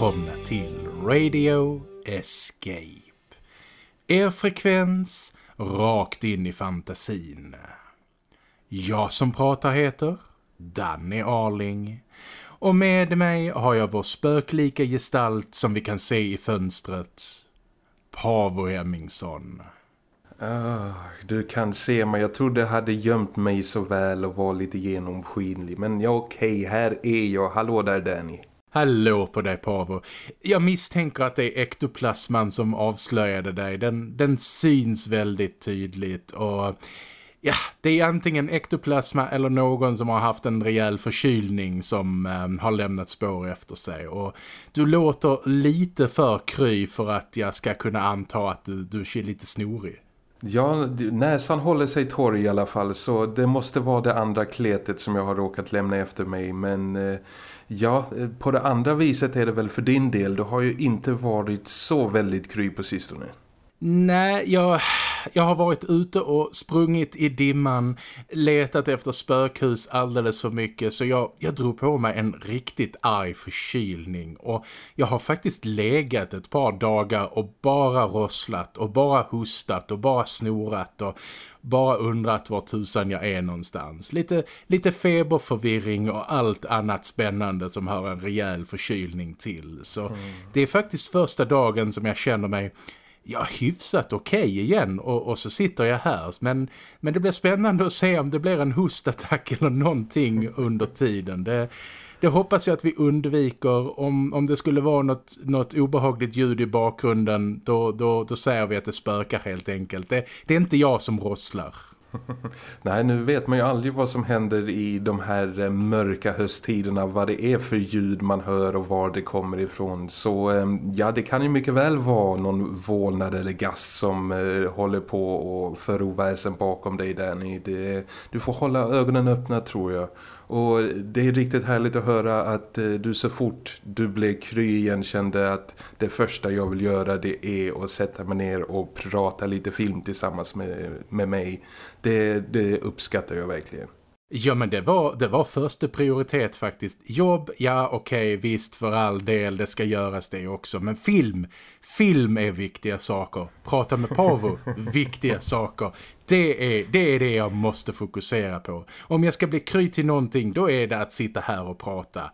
Välkomna till Radio Escape. Er frekvens rakt in i fantasin. Jag som pratar heter Danny Arling. Och med mig har jag vår spöklika gestalt som vi kan se i fönstret. Pavo Hemmingsson. Uh, du kan se mig, jag trodde jag hade gömt mig så väl och var lite genomskinlig. Men ja, okej, här är jag. Hallå där Danny. Hallå på dig Pavo. Jag misstänker att det är ektoplasman som avslöjade dig. Den, den syns väldigt tydligt och ja, det är antingen ektoplasma eller någon som har haft en rejäl förkylning som eh, har lämnat spår efter sig. Och du låter lite för kry för att jag ska kunna anta att du, du är lite snorig. Ja, näsan håller sig torr i alla fall så det måste vara det andra kletet som jag har råkat lämna efter mig. Men eh, ja, eh, på det andra viset är det väl för din del. Du har ju inte varit så väldigt kry på sistone. Nej, jag, jag har varit ute och sprungit i dimman, letat efter spökhus alldeles för mycket så jag, jag drog på mig en riktigt arg förkylning och jag har faktiskt legat ett par dagar och bara rosslat och bara hustat och bara snorat och bara undrat var tusan jag är någonstans. Lite, lite feberförvirring och allt annat spännande som hör en rejäl förkylning till. Så mm. det är faktiskt första dagen som jag känner mig ja, hyfsat okej okay igen och, och, så sitter jag här. Men, men det blir spännande att se om det blir en hostattack eller någonting under tiden. Det, det hoppas jag att vi undviker. Om, om det skulle vara något, något obehagligt ljud i bakgrunden då, då, då säger vi att det spökar helt enkelt. Det, det är inte jag som rosslar. Nej, nu vet man ju aldrig vad som händer i de här eh, mörka hösttiderna, vad det är för ljud man hör och var det kommer ifrån. Så ehm, ja, det kan ju mycket väl vara någon vålnad eller gast som eh, håller på och för oväsen bakom dig Danny. Det, du får hålla ögonen öppna tror jag. Och det är riktigt härligt att höra att eh, du så fort du blev kry igen kände att det första jag vill göra det är att sätta mig ner och prata lite film tillsammans med, med mig. Det, det uppskattar jag verkligen. Ja men det var, det var första prioritet faktiskt. Jobb, ja okej okay, visst för all del det ska göras det också. Men film, film är viktiga saker. Prata med Pavo, viktiga saker. Det är, det är det jag måste fokusera på. Om jag ska bli kry till någonting då är det att sitta här och prata.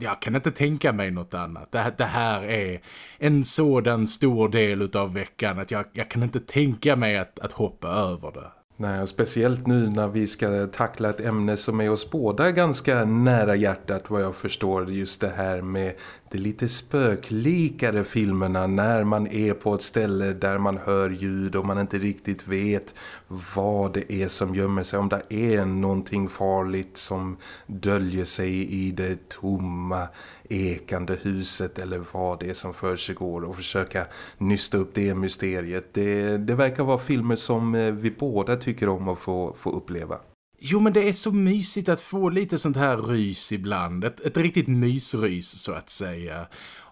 Jag kan inte tänka mig något annat. Det, det här är en sådan stor del av veckan att jag, jag kan inte tänka mig att, att hoppa över det. Nej, speciellt nu när vi ska tackla ett ämne som är oss båda ganska nära hjärtat vad jag förstår. Just det här med de lite spöklikare filmerna när man är på ett ställe där man hör ljud och man inte riktigt vet vad det är som gömmer sig. Om det är någonting farligt som döljer sig i det tomma ekande huset eller vad det är som för sig går och försöka nysta upp det mysteriet. Det, det verkar vara filmer som eh, vi båda tycker om att få, få uppleva. Jo men det är så mysigt att få lite sånt här rys ibland. Ett, ett riktigt mysrys så att säga.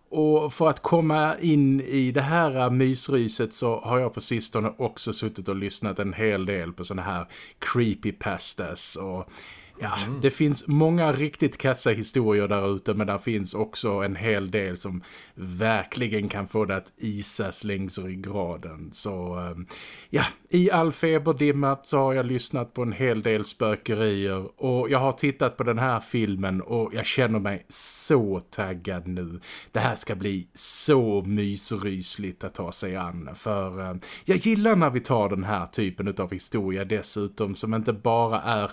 Och för att komma in i det här mysryset så har jag på sistone också suttit och lyssnat en hel del på såna här creepypastas och Ja, mm. det finns många riktigt kassa historier där ute men det finns också en hel del som verkligen kan få det att isas längs ryggraden. Så ehm, ja, i all feberdimma så har jag lyssnat på en hel del spökerier och jag har tittat på den här filmen och jag känner mig så taggad nu. Det här ska bli så mysrysligt att ta sig an för ehm, jag gillar när vi tar den här typen av historia dessutom som inte bara är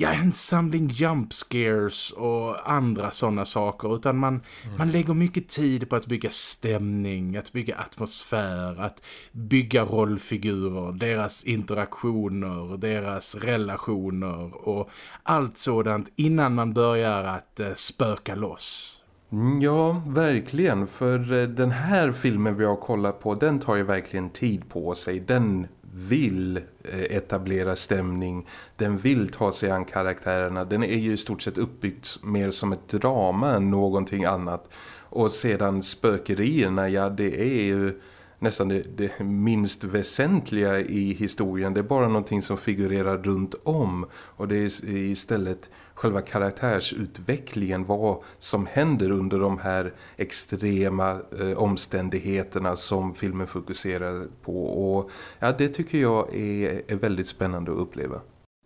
ja, en samling jump scares och andra sådana saker utan man, mm. man lägger mycket tid på att bygga stämning, att bygga atmosfär, att bygga rollfigurer, deras interaktioner, deras relationer och allt sådant innan man börjar att eh, spöka loss. Mm, ja, verkligen. För eh, den här filmen vi har kollat på, den tar ju verkligen tid på sig. Den vill eh, etablera stämning. Den vill ta sig an karaktärerna. Den är ju i stort sett uppbyggd mer som ett drama än någonting annat. Och sedan spökerierna, ja det är ju nästan det, det, minst väsentliga i historien. Det är bara någonting som figurerar runt om. Och det är istället själva karaktärsutvecklingen, vad som händer under de här extrema eh, omständigheterna som filmen fokuserar på. Och ja, det tycker jag är, är väldigt spännande att uppleva.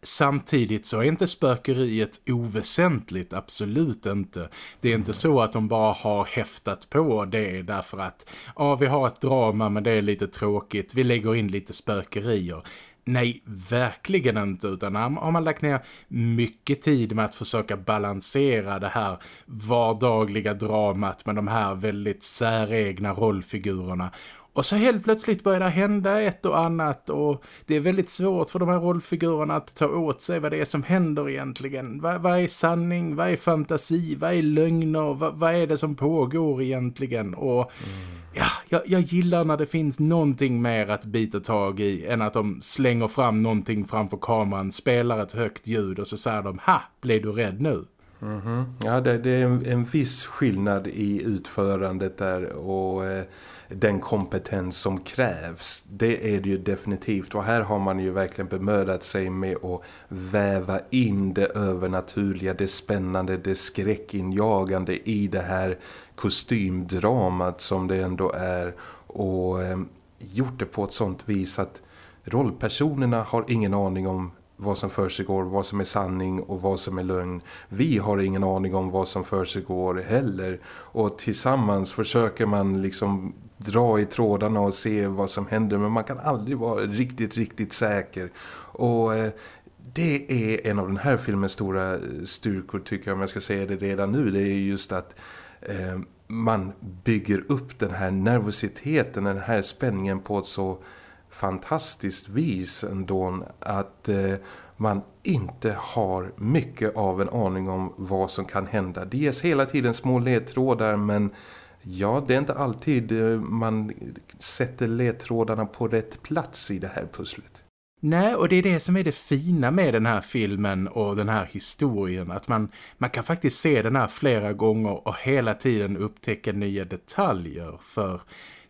Samtidigt så är inte spökeriet oväsentligt, absolut inte. Det är inte så att de bara har häftat på det därför att ja, vi har ett drama men det är lite tråkigt, vi lägger in lite spökerier. Nej, verkligen inte. Utan har man lagt ner mycket tid med att försöka balansera det här vardagliga dramat med de här väldigt säregna rollfigurerna och så helt plötsligt börjar det hända ett och annat och det är väldigt svårt för de här rollfigurerna att ta åt sig vad det är som händer egentligen. Vad, vad är sanning? Vad är fantasi? Vad är lögner? Vad, vad är det som pågår egentligen? Och mm. ja, jag, jag, gillar när det finns någonting mer att bita tag i än att de slänger fram någonting framför kameran, spelar ett högt ljud och så säger de, ha, blev du rädd nu? Mm -hmm. Ja, det, det, är en, en viss skillnad i utförandet där och eh, den kompetens som krävs. Det är det ju definitivt och här har man ju verkligen bemödat sig med att väva in det övernaturliga, det spännande, det skräckinjagande i det här kostymdramat som det ändå är och eh, gjort det på ett sånt vis att rollpersonerna har ingen aning om vad som försiggår, vad som är sanning och vad som är lögn. Vi har ingen aning om vad som försiggår heller och tillsammans försöker man liksom dra i trådarna och se vad som händer men man kan aldrig vara riktigt, riktigt säker. Och eh, det är en av den här filmens stora styrkor tycker jag om jag ska säga det redan nu. Det är just att eh, man bygger upp den här nervositeten, den här spänningen på ett så fantastiskt vis ändå att eh, man inte har mycket av en aning om vad som kan hända. Det ges hela tiden små ledtrådar men ja, det är inte alltid eh, man sätter ledtrådarna på rätt plats i det här pusslet. Nej, och det är det som är det fina med den här filmen och den här historien. Att man, man kan faktiskt se den här flera gånger och hela tiden upptäcka nya detaljer. För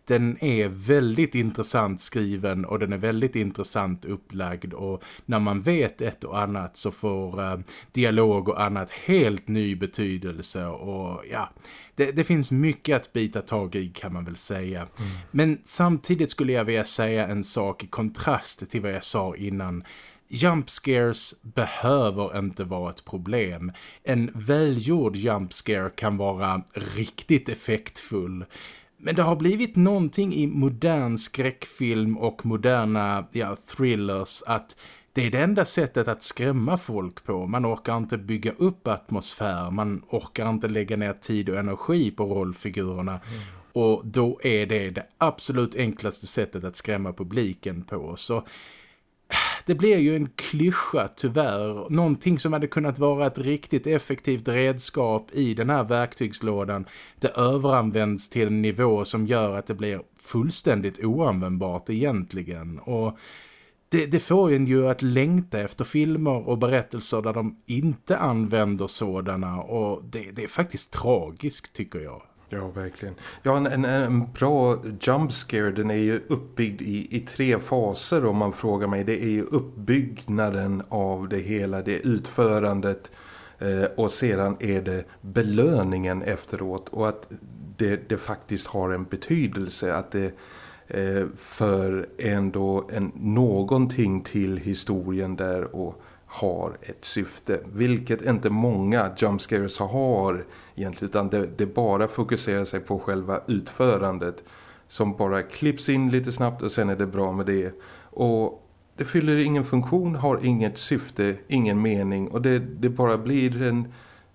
den är väldigt intressant skriven och den är väldigt intressant upplagd och när man vet ett och annat så får uh, dialog och annat helt ny betydelse och ja, det, det, finns mycket att bita tag i kan man väl säga. Mm. Men samtidigt skulle jag vilja säga en sak i kontrast till vad jag sa innan. Jump scares behöver inte vara ett problem. En välgjord jump scare kan vara riktigt effektfull. Men det har blivit någonting i modern skräckfilm och moderna ja, thrillers att det är det enda sättet att skrämma folk på. Man orkar inte bygga upp atmosfär, man orkar inte lägga ner tid och energi på rollfigurerna. Mm. Och då är det det absolut enklaste sättet att skrämma publiken på. Så det blir ju en klyscha tyvärr. Någonting som hade kunnat vara ett riktigt effektivt redskap i den här verktygslådan. Det överanvänds till en nivå som gör att det blir fullständigt oanvändbart egentligen. Och det, det får en ju att längta efter filmer och berättelser där de inte använder sådana. Och det, det är faktiskt tragiskt tycker jag. Ja, verkligen. Ja, en, en, en bra jumpscare den är ju uppbyggd i, i tre faser om man frågar mig. Det är ju uppbyggnaden av det hela, det är utförandet eh, och sedan är det belöningen efteråt. Och att det, det faktiskt har en betydelse, att det eh, för ändå en, någonting till historien där och har ett syfte. Vilket inte många jumpscares har egentligen utan det, det bara fokuserar sig på själva utförandet som bara klipps in lite snabbt och sen är det bra med det. Och det fyller ingen funktion, har inget syfte, ingen mening och det, det bara blir en,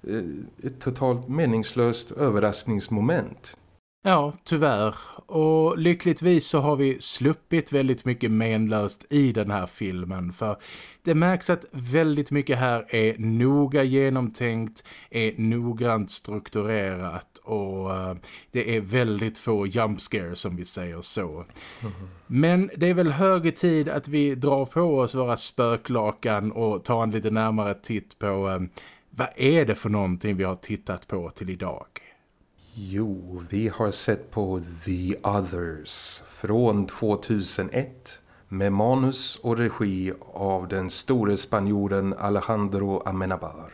eh, ett totalt meningslöst överraskningsmoment. Ja, tyvärr. Och lyckligtvis så har vi sluppit väldigt mycket menlöst i den här filmen. För det märks att väldigt mycket här är noga genomtänkt, är noggrant strukturerat och uh, det är väldigt få jump scares som vi säger så. Mm -hmm. Men det är väl hög tid att vi drar på oss våra spöklakan och tar en lite närmare titt på uh, vad är det för någonting vi har tittat på till idag. Jo, vi har sett på The Others från 2001 med manus och regi av den store spanjoren Alejandro Amenabar.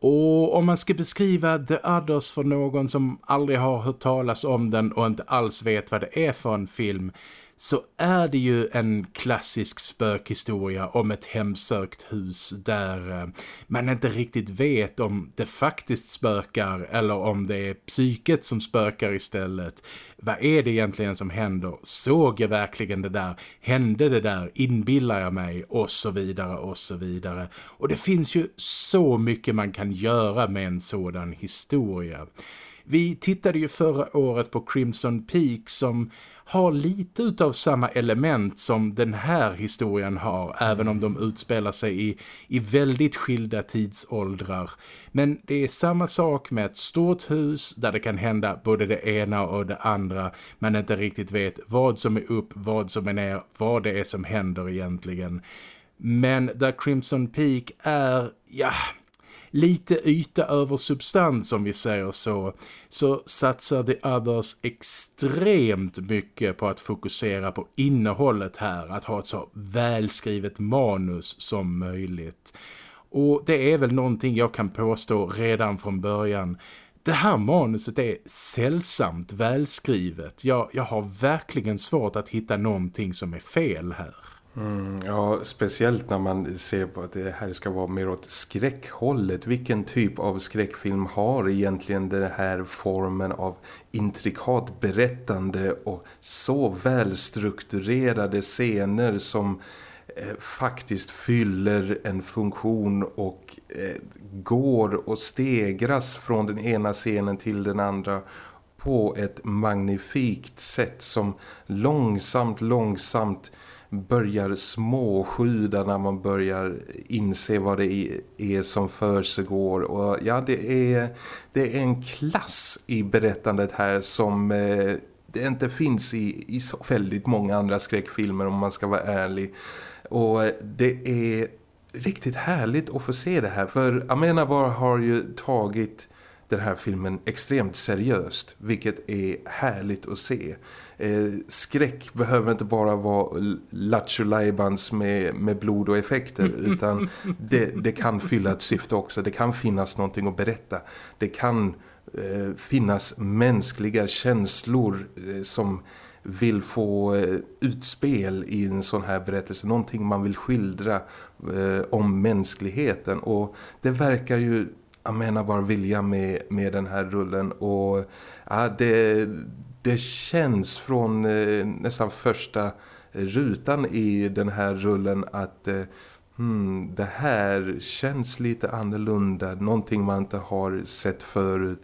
Och om man ska beskriva The Others för någon som aldrig har hört talas om den och inte alls vet vad det är för en film så är det ju en klassisk spökhistoria om ett hemsökt hus där eh, man inte riktigt vet om det faktiskt spökar eller om det är psyket som spökar istället. Vad är det egentligen som händer? Såg jag verkligen det där? Hände det där? Inbillar jag mig? Och så vidare och så vidare. Och det finns ju så mycket man kan göra med en sådan historia. Vi tittade ju förra året på Crimson Peak som har lite utav samma element som den här historien har även om de utspelar sig i, i väldigt skilda tidsåldrar. Men det är samma sak med ett stort hus där det kan hända både det ena och det andra man inte riktigt vet vad som är upp, vad som är ner, vad det är som händer egentligen. Men där Crimson Peak är, ja lite yta över substans om vi säger så, så satsar The Others extremt mycket på att fokusera på innehållet här, att ha ett så välskrivet manus som möjligt. Och det är väl någonting jag kan påstå redan från början. Det här manuset är sällsamt välskrivet. Jag, jag har verkligen svårt att hitta någonting som är fel här. Mm, ja, speciellt när man ser på att det här ska vara mer åt skräckhållet. Vilken typ av skräckfilm har egentligen den här formen av intrikat berättande och så välstrukturerade scener som eh, faktiskt fyller en funktion och eh, går och stegras från den ena scenen till den andra på ett magnifikt sätt som långsamt, långsamt börjar småsjuda när man börjar inse vad det är som för sig går. Och ja, det är, det är en klass i berättandet här som eh, det inte finns i, i så väldigt många andra skräckfilmer om man ska vara ärlig. Och eh, det är riktigt härligt att få se det här. För Amenabar har ju tagit den här filmen extremt seriöst, vilket är härligt att se. Eh, skräck behöver inte bara vara lattjo med, med blod och effekter utan det, det kan fylla ett syfte också. Det kan finnas någonting att berätta. Det kan eh, finnas mänskliga känslor eh, som vill få eh, utspel i en sån här berättelse. Någonting man vill skildra eh, om mänskligheten och det verkar ju jag menar bara vilja med, med den här rullen och ja, det, det känns från eh, nästan första rutan i den här rullen att eh, hmm, det här känns lite annorlunda, någonting man inte har sett förut.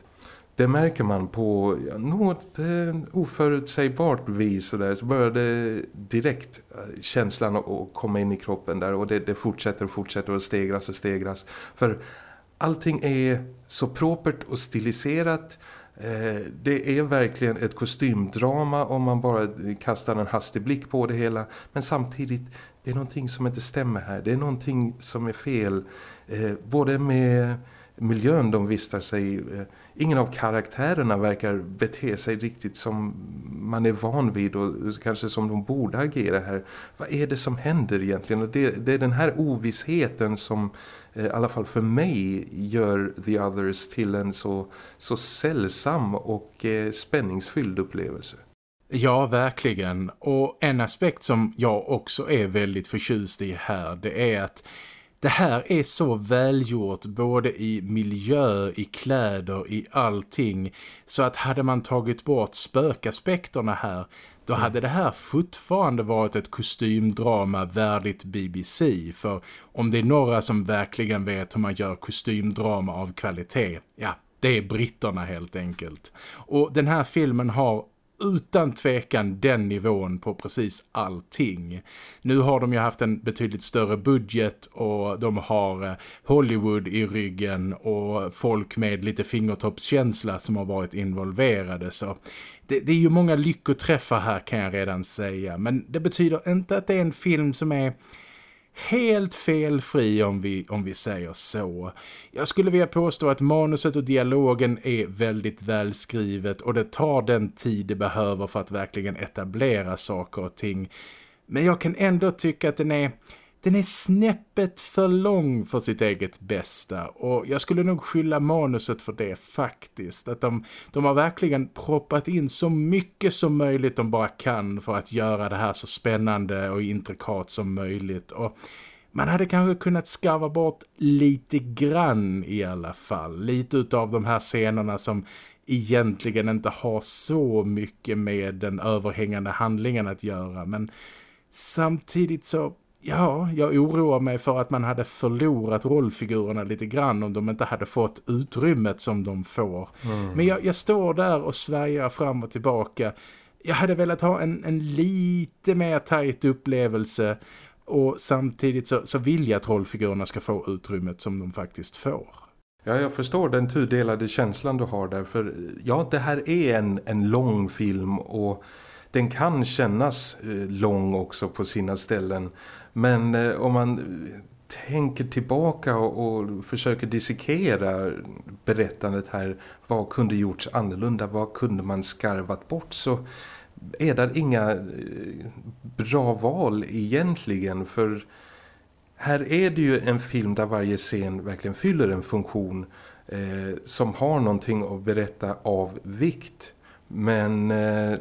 Det märker man på ja, något eh, oförutsägbart vis så, där, så börjar det direkt eh, känslan att komma in i kroppen där och det, det fortsätter och fortsätter och stegras och stegras. För allting är så propert och stiliserat Eh, det är verkligen ett kostymdrama om man bara kastar en hastig blick på det hela. Men samtidigt, det är någonting som inte stämmer här. Det är någonting som är fel. Eh, både med miljön de vistar sig i. Eh, ingen av karaktärerna verkar bete sig riktigt som man är van vid och kanske som de borde agera här. Vad är det som händer egentligen? Och det, det är den här ovissheten som eh, i alla fall för mig gör The Others till en så, så sällsam och eh, spänningsfylld upplevelse. Ja, verkligen. Och en aspekt som jag också är väldigt förtjust i här det är att det här är så välgjort både i miljö, i kläder, i allting. Så att hade man tagit bort spökaspekterna här då mm. hade det här fortfarande varit ett kostymdrama värdigt BBC. För om det är några som verkligen vet hur man gör kostymdrama av kvalitet, ja, det är britterna helt enkelt. Och den här filmen har utan tvekan den nivån på precis allting. Nu har de ju haft en betydligt större budget och de har eh, Hollywood i ryggen och folk med lite fingertoppskänsla som har varit involverade så det, det är ju många lyckoträffar här kan jag redan säga men det betyder inte att det är en film som är helt felfri om vi, om vi säger så. Jag skulle vilja påstå att manuset och dialogen är väldigt välskrivet och det tar den tid det behöver för att verkligen etablera saker och ting. Men jag kan ändå tycka att den är den är snäppet för lång för sitt eget bästa och jag skulle nog skylla manuset för det faktiskt. Att de, de har verkligen proppat in så mycket som möjligt de bara kan för att göra det här så spännande och intrikat som möjligt och man hade kanske kunnat skarva bort lite grann i alla fall. Lite av de här scenerna som egentligen inte har så mycket med den överhängande handlingen att göra. Men samtidigt så, ja, jag oroar mig för att man hade förlorat rollfigurerna lite grann om de inte hade fått utrymmet som de får. Mm. Men jag, jag står där och svärjar fram och tillbaka. Jag hade velat ha en, en lite mer tajt upplevelse och samtidigt så, så vill jag att rollfigurerna ska få utrymmet som de faktiskt får. Ja, jag förstår den tudelade känslan du har där. För ja, det här är en, en lång film och den kan kännas eh, lång också på sina ställen. Men eh, om man tänker tillbaka och, och, försöker dissekera berättandet här. Vad kunde gjorts annorlunda? Vad kunde man skarvat bort? Så är det inga eh, bra val egentligen för här är det ju en film där varje scen verkligen fyller en funktion eh, som har någonting att berätta av vikt. Men eh,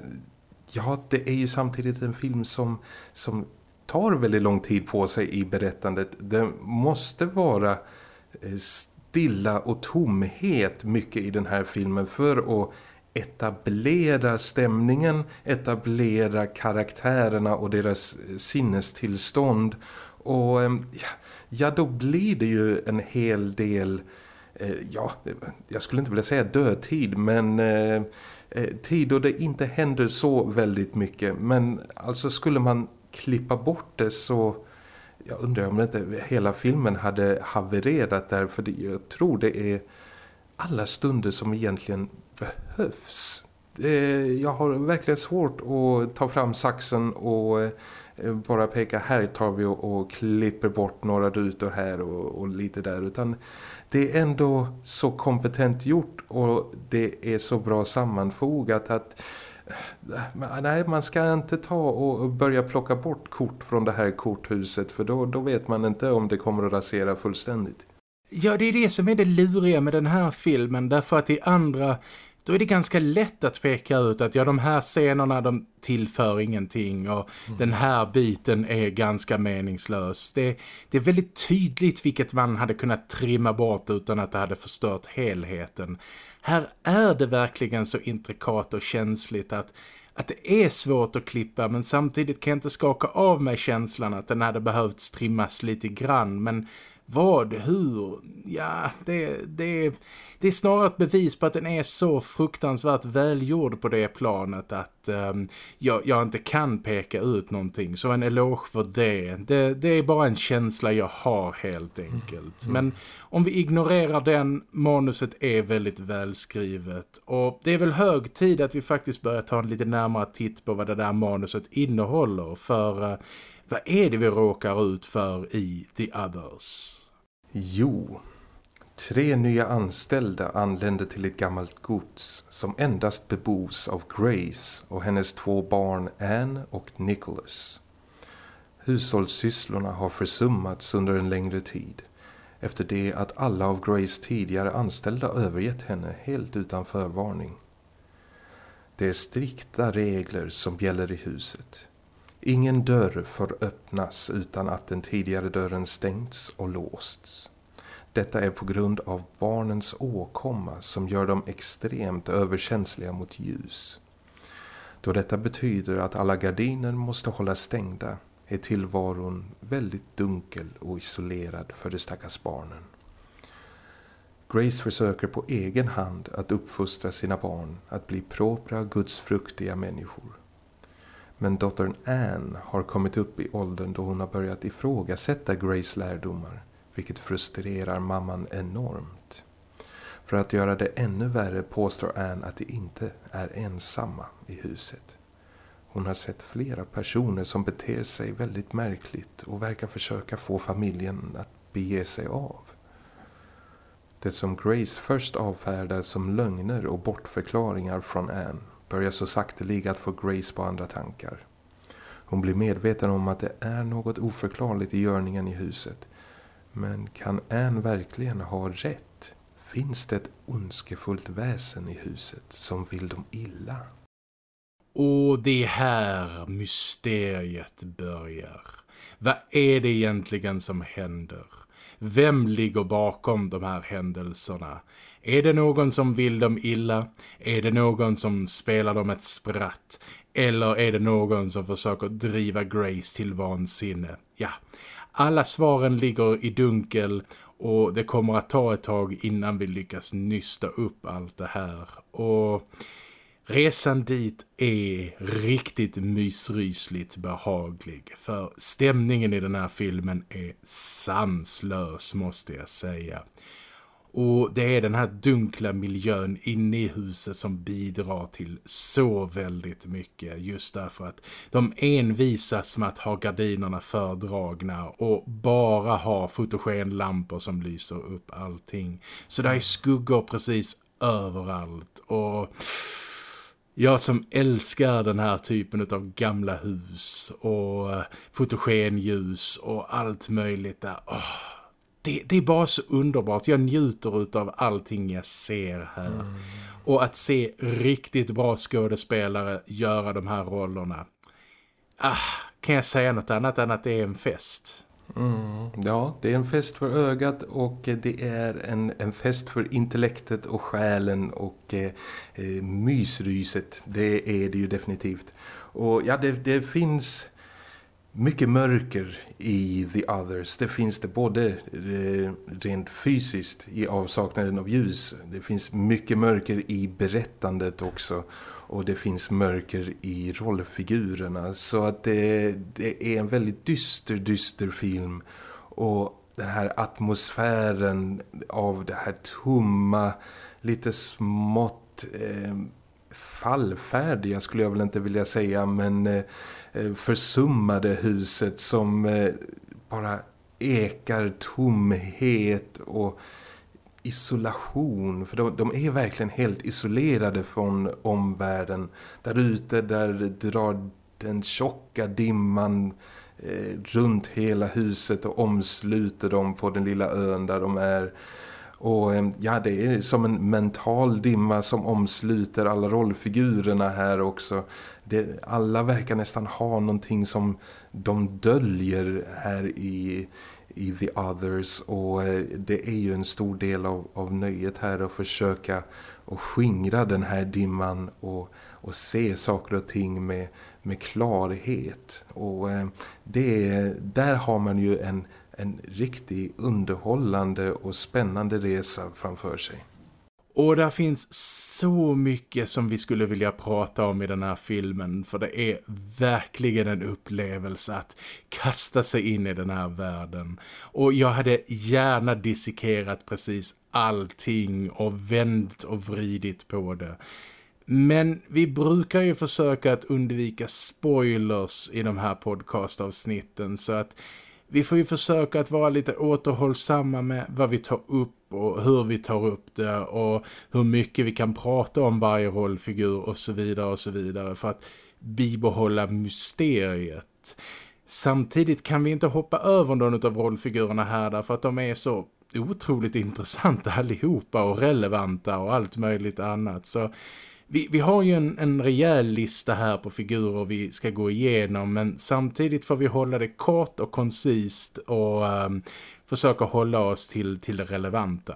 ja, det är ju samtidigt en film som, som tar väldigt lång tid på sig i berättandet. Det måste vara eh, stilla och tomhet mycket i den här filmen för att etablera stämningen, etablera karaktärerna och deras eh, sinnestillstånd och eh, ja, då blir det ju en hel del, ja, jag skulle inte vilja säga dödtid, men eh, tid då det inte händer så väldigt mycket. Men alltså skulle man klippa bort det så, jag undrar om inte hela filmen hade havererat där, för jag tror det är alla stunder som egentligen behövs. Jag har verkligen svårt att ta fram saxen och eh, bara peka här tar vi och, och klipper bort några rutor här och, och, lite där utan det är ändå så kompetent gjort och det är så bra sammanfogat att nej man ska inte ta och börja plocka bort kort från det här korthuset för då, då vet man inte om det kommer att rasera fullständigt. Ja, det är det som är det luriga med den här filmen därför att i andra då är det ganska lätt att peka ut att ja, de här scenerna de tillför ingenting och mm. den här biten är ganska meningslös. Det, det är väldigt tydligt vilket man hade kunnat trimma bort utan att det hade förstört helheten. Här är det verkligen så intrikat och känsligt att att det är svårt att klippa men samtidigt kan jag inte skaka av mig känslan att den hade behövt trimmas lite grann. Men vad, hur? Ja, det, det, det är snarare ett bevis på att den är så fruktansvärt välgjord på det planet att um, jag, jag, inte kan peka ut någonting. Så en eloge för det. det. Det är bara en känsla jag har helt enkelt. Mm. Men om vi ignorerar den, manuset är väldigt välskrivet. Och det är väl hög tid att vi faktiskt börjar ta en lite närmare titt på vad det där manuset innehåller. För... Uh, vad är det vi råkar ut för i The Others? Jo, tre nya anställda anländer till ett gammalt gods som endast bebos av Grace och hennes två barn Anne och Nicholas. Hushållssysslorna har försummats under en längre tid efter det att alla av Grace tidigare anställda övergett henne helt utan förvarning. Det är strikta regler som gäller i huset. Ingen dörr får öppnas utan att den tidigare dörren stängts och låsts. Detta är på grund av barnens åkomma som gör dem extremt överkänsliga mot ljus. Då detta betyder att alla gardiner måste hållas stängda är tillvaron väldigt dunkel och isolerad för de stackars barnen. Grace försöker på egen hand att uppfostra sina barn att bli propra gudsfruktiga människor. Men dottern Anne har kommit upp i åldern då hon har börjat ifrågasätta Grace lärdomar, vilket frustrerar mamman enormt. För att göra det ännu värre påstår Anne att de inte är ensamma i huset. Hon har sett flera personer som beter sig väldigt märkligt och verkar försöka få familjen att bege sig av. Det som Grace först avfärdar som lögner och bortförklaringar från Anne börjar så sakteliga att få Grace på andra tankar. Hon blir medveten om att det är något oförklarligt i görningen i huset. Men kan Anne verkligen ha rätt? Finns det ett ondskefullt väsen i huset som vill dem illa? Och det är här mysteriet börjar. Vad är det egentligen som händer? Vem ligger bakom de här händelserna? Är det någon som vill dem illa? Är det någon som spelar dem ett spratt? Eller är det någon som försöker driva Grace till vansinne? Ja, alla svaren ligger i dunkel och det kommer att ta ett tag innan vi lyckas nysta upp allt det här. Och resan dit är riktigt mysrysligt behaglig. För stämningen i den här filmen är sanslös måste jag säga. Och det är den här dunkla miljön inne i huset som bidrar till så väldigt mycket. Just därför att de envisas med att ha gardinerna fördragna och bara ha fotogenlampor som lyser upp allting. Så det är skuggor precis överallt och... Jag som älskar den här typen av gamla hus och fotogenljus och allt möjligt där. Oh, det, det, är bara så underbart. Jag njuter av allting jag ser här. Mm. Och att se riktigt bra skådespelare göra de här rollerna. Ah, kan jag säga något annat än att det är en fest? Mm, ja, det är en fest för ögat och det är en, en fest för intellektet och själen och eh, eh mysryset. Det är det ju definitivt. Och ja, det, det finns mycket mörker i The Others. Det finns det både eh, rent fysiskt i avsaknaden av ljus. Det finns mycket mörker i berättandet också. Och det finns mörker i rollfigurerna. Så att det, det är en väldigt dyster, dyster film. Och den här atmosfären av det här tomma, lite smått... Eh, fallfärdiga skulle jag väl inte vilja säga men eh, eh, försummade huset som eh, bara ekar tomhet och isolation. För de, de, är verkligen helt isolerade från omvärlden. Där ute där drar den tjocka dimman eh, runt hela huset och omsluter dem på den lilla ön där de är och ehm, ja, det är som en mental dimma som omsluter alla rollfigurerna här också. Det, alla verkar nästan ha någonting som de döljer här i, i The Others. Och eh, det är ju en stor del av, av nöjet här att försöka att skingra den här dimman och, och se saker och ting med, med klarhet. Och eh, det, där har man ju en en riktig underhållande och spännande resa framför sig. Och där finns så mycket som vi skulle vilja prata om i den här filmen för det är verkligen en upplevelse att kasta sig in i den här världen. Och jag hade gärna dissekerat precis allting och vänt och vridit på det. Men vi brukar ju försöka att undvika spoilers i de här podcastavsnitten så att vi får ju försöka att vara lite återhållsamma med vad vi tar upp och hur vi tar upp det och hur mycket vi kan prata om varje rollfigur och så vidare och så vidare för att bibehålla mysteriet. Samtidigt kan vi inte hoppa över någon av rollfigurerna här därför att de är så otroligt intressanta allihopa och relevanta och allt möjligt annat så vi, vi har ju en, en rejäl lista här på figurer vi ska gå igenom men samtidigt får vi hålla det kort och koncist och um, försöka hålla oss till, till det relevanta.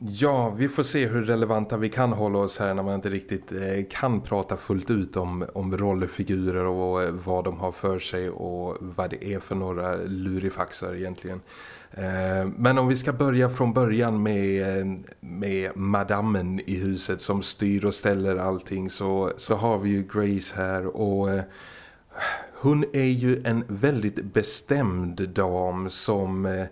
Ja, vi får se hur relevanta vi kan hålla oss här när man inte riktigt eh, kan prata fullt ut om, om rollfigurer och eh, vad de har för sig och vad det är för några lurifaxar egentligen. Eh, men om vi ska börja från början med, med madammen i huset som styr och ställer allting så, så har vi ju Grace här och eh, hon är ju en väldigt bestämd dam som eh,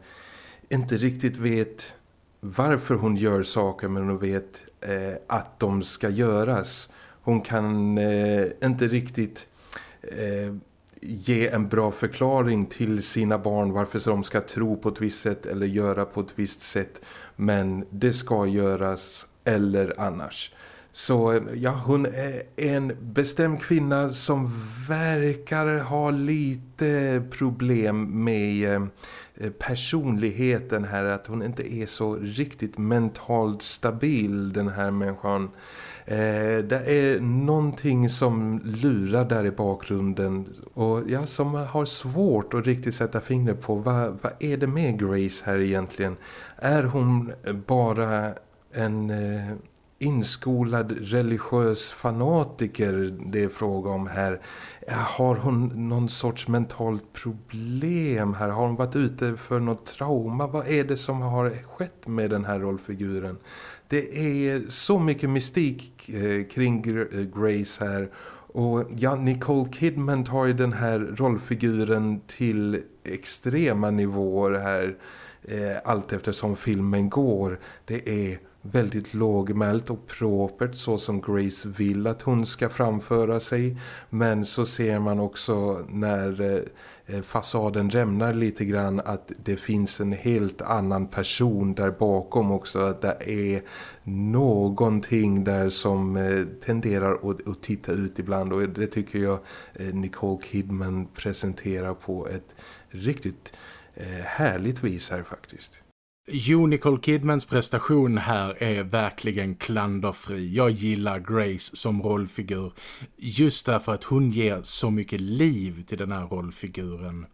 inte riktigt vet varför hon gör saker men hon vet att de ska göras. Hon kan inte riktigt ge en bra förklaring till sina barn varför de ska tro på ett visst sätt eller göra på ett visst sätt men det ska göras eller annars. Så ja, hon är en bestämd kvinna som verkar ha lite problem med eh, personligheten här. Att hon inte är så riktigt mentalt stabil den här människan. Eh, det är någonting som lurar där i bakgrunden och ja, som har svårt att riktigt sätta fingret på vad, vad är det med Grace här egentligen? Är hon bara en eh, inskolad religiös fanatiker det är fråga om här? Har hon någon sorts mentalt problem här? Har hon varit ute för något trauma? Vad är det som har skett med den här rollfiguren? Det är så mycket mystik eh, kring eh, Grace här. Och ja, Nicole Kidman tar ju den här rollfiguren till extrema nivåer här eh, allt eftersom filmen går. Det är väldigt lågmält och propert så som Grace vill att hon ska framföra sig. Men så ser man också när eh, eh, fasaden rämnar lite grann att det finns en helt annan person där bakom också. Att det är någonting där som eh, tenderar att, att titta ut ibland och det tycker jag eh, Nicole Kidman presenterar på ett riktigt härligt vis här faktiskt. Jo, Nicole Kidmans prestation här är verkligen klanderfri. Jag gillar Grace som rollfigur just därför att hon ger så mycket liv till den här rollfiguren.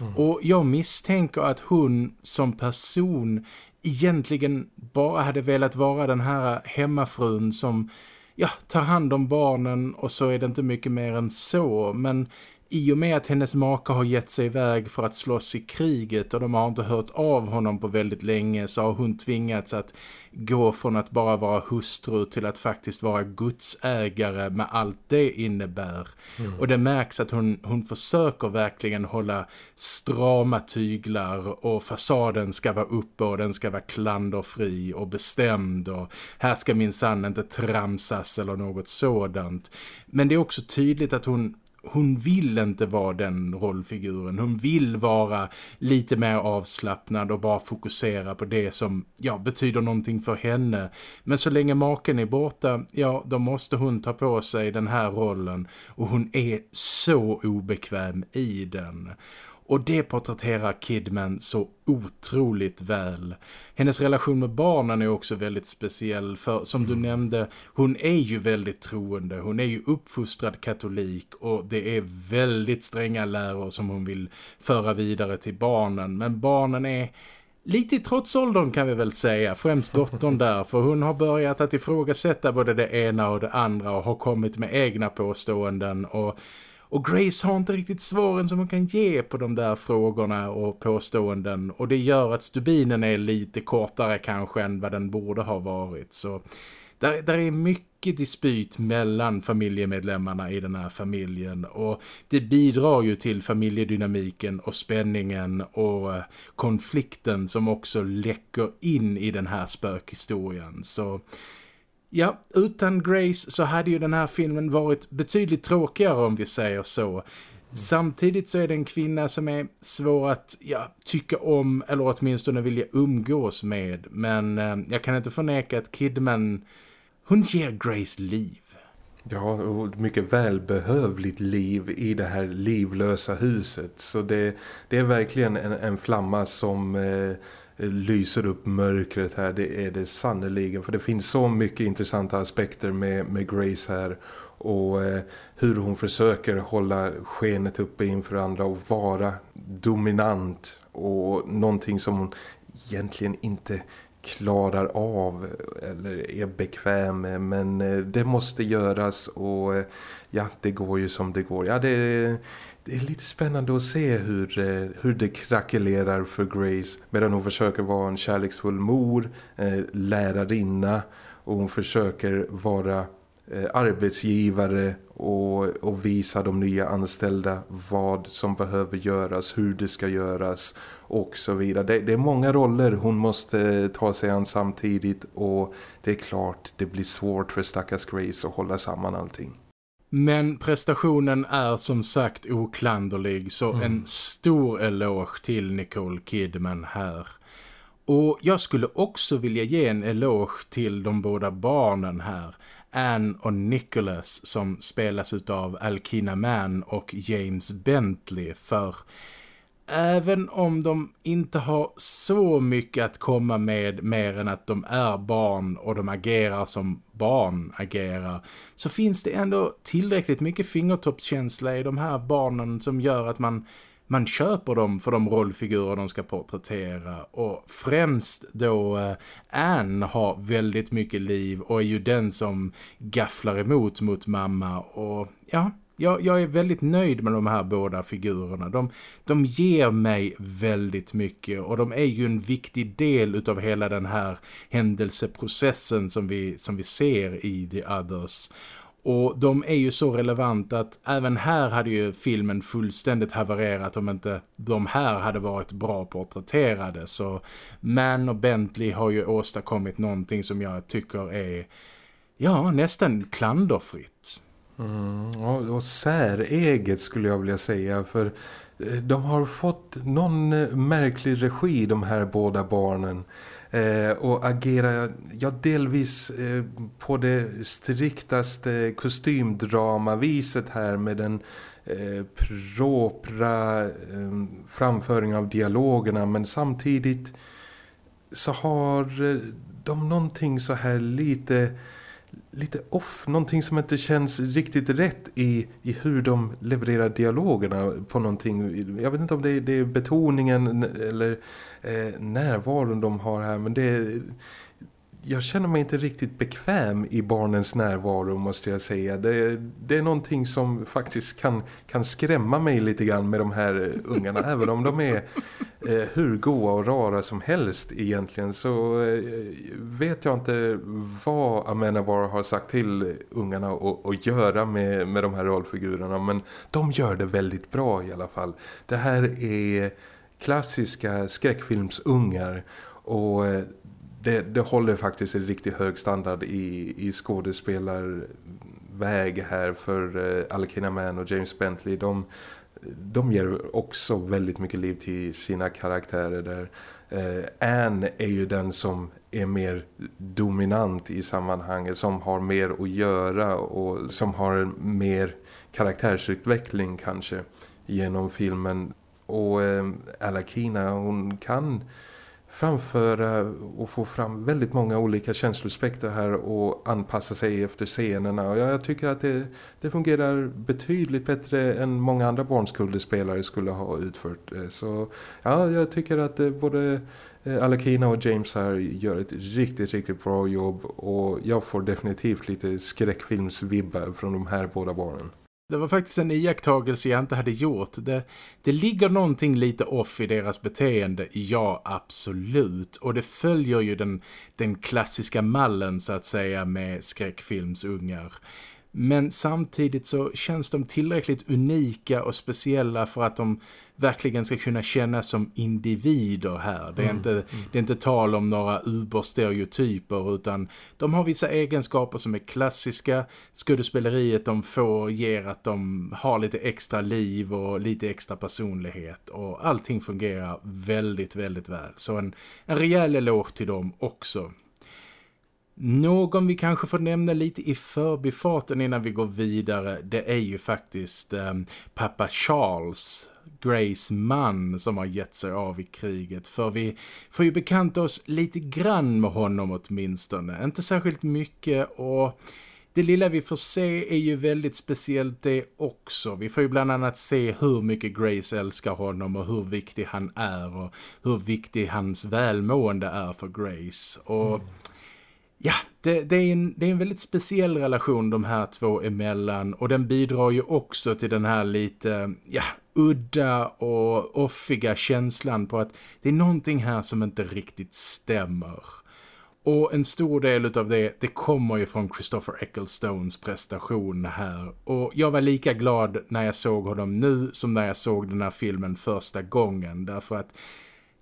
Mm. Och jag misstänker att hon som person egentligen bara hade velat vara den här hemmafrun som ja, tar hand om barnen och så är det inte mycket mer än så. Men i och med att hennes maka har gett sig iväg för att slåss i kriget och de har inte hört av honom på väldigt länge så har hon tvingats att gå från att bara vara hustru till att faktiskt vara gudsägare med allt det innebär. Mm. Och det märks att hon, hon försöker verkligen hålla strama tyglar och fasaden ska vara uppe och den ska vara klanderfri och bestämd och här ska min sann inte tramsas eller något sådant. Men det är också tydligt att hon hon vill inte vara den rollfiguren. Hon vill vara lite mer avslappnad och bara fokusera på det som ja, betyder någonting för henne. Men så länge maken är borta, ja, då måste hon ta på sig den här rollen. Och hon är så obekväm i den. Och det porträtterar Kidman så otroligt väl. Hennes relation med barnen är också väldigt speciell för som du mm. nämnde, hon är ju väldigt troende. Hon är ju uppfostrad katolik och det är väldigt stränga läror som hon vill föra vidare till barnen. Men barnen är lite i trotsåldern kan vi väl säga, främst dottern där. För hon har börjat att ifrågasätta både det ena och det andra och har kommit med egna påståenden och och Grace har inte riktigt svaren som hon kan ge på de där frågorna och påståenden. Och det gör att stubinen är lite kortare kanske än vad den borde ha varit. Så där, där är mycket dispyt mellan familjemedlemmarna i den här familjen. Och det bidrar ju till familjedynamiken och spänningen och eh, konflikten som också läcker in i den här spökhistorien. Så Ja, utan Grace så hade ju den här filmen varit betydligt tråkigare om vi säger så. Mm. Samtidigt så är det en kvinna som är svår att ja, tycka om eller åtminstone vilja umgås med. Men eh, jag kan inte förneka att Kidman, hon ger Grace liv. Ja, och mycket välbehövligt liv i det här livlösa huset. Så det, det är verkligen en, en flamma som... Eh, lyser upp mörkret här, det är det sannoliken. För det finns så mycket intressanta aspekter med, med Grace här och eh, hur hon försöker hålla skenet uppe inför andra och vara dominant och någonting som hon egentligen inte klarar av eller är bekväm med men eh, det måste göras och eh, ja det går ju som det går. Ja det är, det är lite spännande att se hur, eh, hur det krackelerar för Grace medan hon försöker vara en kärleksfull mor, eh, lärarinna och hon försöker vara eh, arbetsgivare och, och visa de nya anställda vad som behöver göras, hur det ska göras och så vidare. Det, det, är många roller hon måste ta sig an samtidigt och det är klart det blir svårt för stackars Grace att hålla samman allting. Men prestationen är som sagt oklanderlig så mm. en stor eloge till Nicole Kidman här. Och jag skulle också vilja ge en eloge till de båda barnen här. Anne och Nicholas som spelas av Alkina Mann och James Bentley för även om de inte har så mycket att komma med mer än att de är barn och de agerar som barn agerar så finns det ändå tillräckligt mycket fingertoppskänsla i de här barnen som gör att man man köper dem för de rollfigurer de ska porträttera. Och främst då eh, Anne har väldigt mycket liv och är ju den som gafflar emot mot mamma och ja, jag, jag är väldigt nöjd med de här båda figurerna. De, de ger mig väldigt mycket och de är ju en viktig del av hela den här händelseprocessen som vi, som vi ser i The Others. Och de är ju så relevanta att även här hade ju filmen fullständigt havererat om inte de här hade varit bra porträtterade. Så Mann och Bentley har ju åstadkommit någonting som jag tycker är ja, nästan klanderfritt. Mm, och, och säreget skulle jag vilja säga för eh, de har fått någon eh, märklig regi de här båda barnen. Eh, och agerar ja, delvis eh, på det striktaste kostymdramaviset här med den eh, propra eh, framföring av dialogerna men samtidigt så har eh, de någonting så här lite lite off, någonting som inte känns riktigt rätt i, i hur de levererar dialogerna på någonting. Jag vet inte om det är, det är betoningen eller eh, närvaron de har här men det är, jag känner mig inte riktigt bekväm i barnens närvaro måste jag säga. Det, det är någonting som faktiskt kan, kan skrämma mig lite grann med de här ungarna. även om de är eh, hur goa och rara som helst egentligen så eh, vet jag inte vad Amenabar har sagt till ungarna att göra med, med de här rollfigurerna. Men de gör det väldigt bra i alla fall. Det här är klassiska skräckfilmsungar och eh, det, det håller faktiskt en riktigt hög standard i, i skådespelarväg här för eh, uh, Alkina Man och James Bentley. De, de ger också väldigt mycket liv till sina karaktärer där. Eh, Anne är ju den som är mer dominant i sammanhanget, som har mer att göra och som har mer karaktärsutveckling kanske genom filmen. Och eh, Alakina, hon kan framföra eh, och få fram väldigt många olika känslospekter här och anpassa sig efter scenerna. Och jag tycker att det, det fungerar betydligt bättre än många andra barnskuldespelare skulle ha utfört. Eh, så ja, jag tycker att eh, både Alakina och James här gör ett riktigt, riktigt bra jobb och jag får definitivt lite skräckfilmsvibbar från de här båda barnen. Det var faktiskt en iakttagelse jag inte hade gjort. Det, det ligger någonting lite off i deras beteende, ja absolut. Och det följer ju den, den klassiska mallen så att säga med skräckfilmsungar. Men samtidigt så känns de tillräckligt unika och speciella för att de verkligen ska kunna kännas som individer här. Det är, mm. inte, mm. det är inte tal om några uberstereotyper utan de har vissa egenskaper som är klassiska. Skådespeleriet de får ger att de har lite extra liv och lite extra personlighet och allting fungerar väldigt, väldigt väl. Så en, en rejäl eloge till dem också. Någon vi kanske får nämna lite i förbifarten innan vi går vidare det är ju faktiskt eh, pappa Charles, Grace man som har gett sig av i kriget. För vi får ju bekanta oss lite grann med honom åtminstone. Inte särskilt mycket och det lilla vi får se är ju väldigt speciellt det också. Vi får ju bland annat se hur mycket Grace älskar honom och hur viktig han är och hur viktig hans välmående är för Grace. Och mm. Ja, det, det, är en, det är en väldigt speciell relation de här två emellan och den bidrar ju också till den här lite, ja, udda och offiga känslan på att det är någonting här som inte riktigt stämmer. Och en stor del av det, det kommer ju från Christopher Ecclestones prestation här. Och jag var lika glad när jag såg honom nu som när jag såg den här filmen första gången. Därför att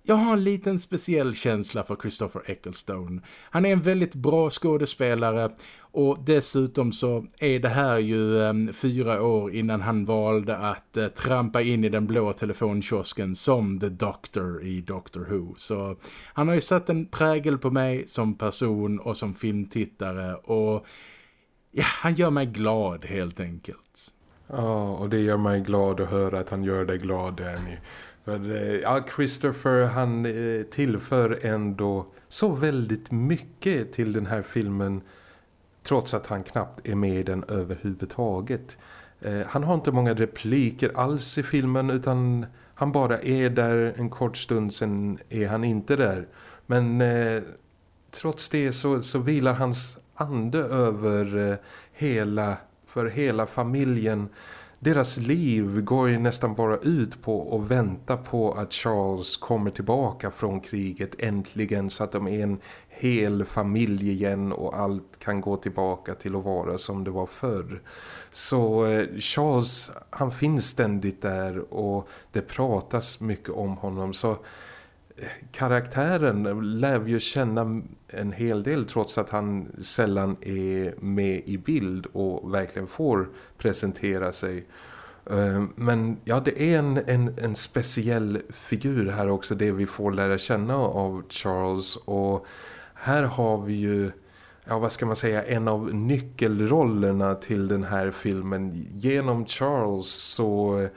jag har en liten speciell känsla för Christopher Ecclestone. Han är en väldigt bra skådespelare och dessutom så är det här ju um, fyra år innan han valde att uh, trampa in i den blå telefonkiosken som The Doctor i Doctor Who. Så han har ju satt en prägel på mig som person och som filmtittare och ja, han gör mig glad helt enkelt. Ja, och det gör mig glad att höra att han gör dig glad, Danny. För, eh, ja, Christopher han eh, tillför ändå så väldigt mycket till den här filmen trots att han knappt är med i den överhuvudtaget. Eh, han har inte många repliker alls i filmen utan han bara är där en kort stund sen är han inte där. Men eh, trots det så, så vilar hans ande över eh, hela, för hela familjen deras liv går ju nästan bara ut på att vänta på att Charles kommer tillbaka från kriget äntligen så att de är en hel familj igen och allt kan gå tillbaka till att vara som det var förr. Så eh, Charles, han finns ständigt där och det pratas mycket om honom så karaktären lär ju känna en hel del trots att han sällan är med i bild och verkligen får presentera sig. Eh, men ja, det är en, en, en speciell figur här också, det vi får lära känna av Charles. Och här har vi ju, ja vad ska man säga, en av nyckelrollerna till den här filmen. Genom Charles så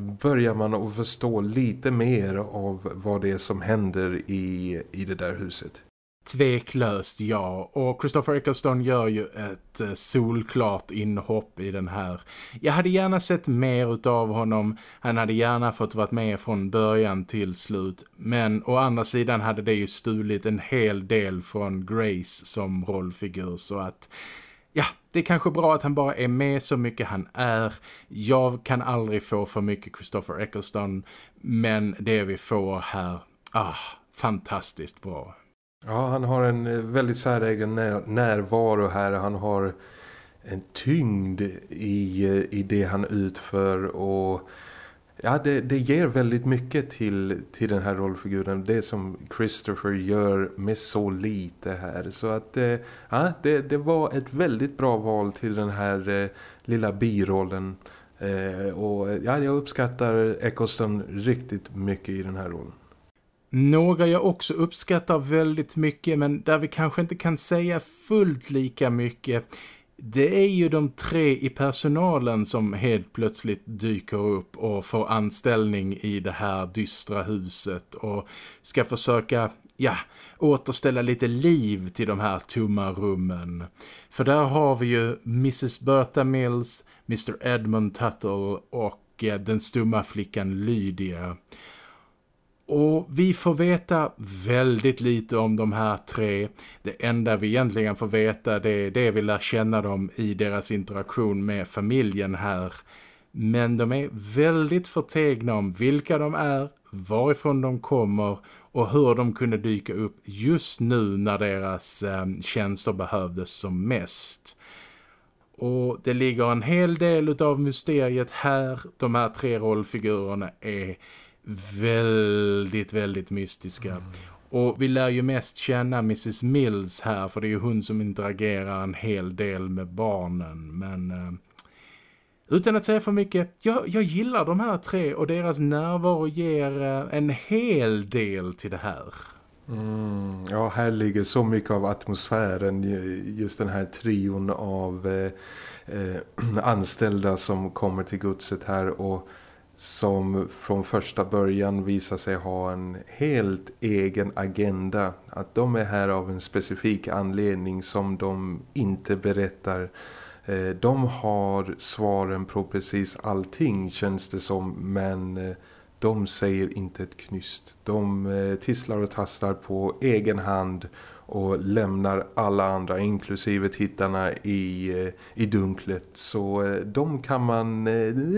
börjar man att förstå lite mer av vad det är som händer i, i det där huset. Tveklöst ja, och Christopher Eccleston gör ju ett eh, solklart inhopp i den här. Jag hade gärna sett mer utav honom, han hade gärna fått vara med från början till slut. Men å andra sidan hade det ju stulit en hel del från Grace som rollfigur så att det är kanske bra att han bara är med så mycket han är. Jag kan aldrig få för mycket Christopher Eccleston, men det vi får här, ah, fantastiskt bra. Ja, han har en eh, väldigt säregen närvaro här. Han har en tyngd i, eh, i det han utför och Ja, det, det ger väldigt mycket till, till den här rollfiguren. Det som Christopher gör med så lite här. Så att eh, ja, det, det var ett väldigt bra val till den här eh, lilla birollen. Eh, och eh, ja, jag uppskattar Eccleston riktigt mycket i den här rollen. Några jag också uppskattar väldigt mycket men där vi kanske inte kan säga fullt lika mycket det är ju de tre i personalen som helt plötsligt dyker upp och får anställning i det här dystra huset och ska försöka, ja, återställa lite liv till de här tomma rummen. För där har vi ju Mrs. Bertha Mills, Mr. Edmund Tuttle och eh, den stumma flickan Lydia. Och vi får veta väldigt lite om de här tre. Det enda vi egentligen får veta det är det vi lär känna dem i deras interaktion med familjen här. Men de är väldigt förtegna om vilka de är, varifrån de kommer och hur de kunde dyka upp just nu när deras eh, tjänster behövdes som mest. Och det ligger en hel del av mysteriet här. De här tre rollfigurerna är väldigt, väldigt mystiska. Mm. Och vi lär ju mest känna Mrs. Mills här för det är ju hon som interagerar en hel del med barnen. Men eh, utan att säga för mycket, jag, jag gillar de här tre och deras närvaro ger eh, en hel del till det här. Mm, ja, här ligger så mycket av atmosfären, just den här trion av eh, eh, anställda som kommer till godset här och som från första början visar sig ha en helt egen agenda. Att de är här av en specifik anledning som de inte berättar. Eh, de har svaren på precis allting känns det som men eh, de säger inte ett knyst. De eh, tisslar och tasslar på egen hand och lämnar alla andra inklusive tittarna i, eh, i dunklet så eh, de kan man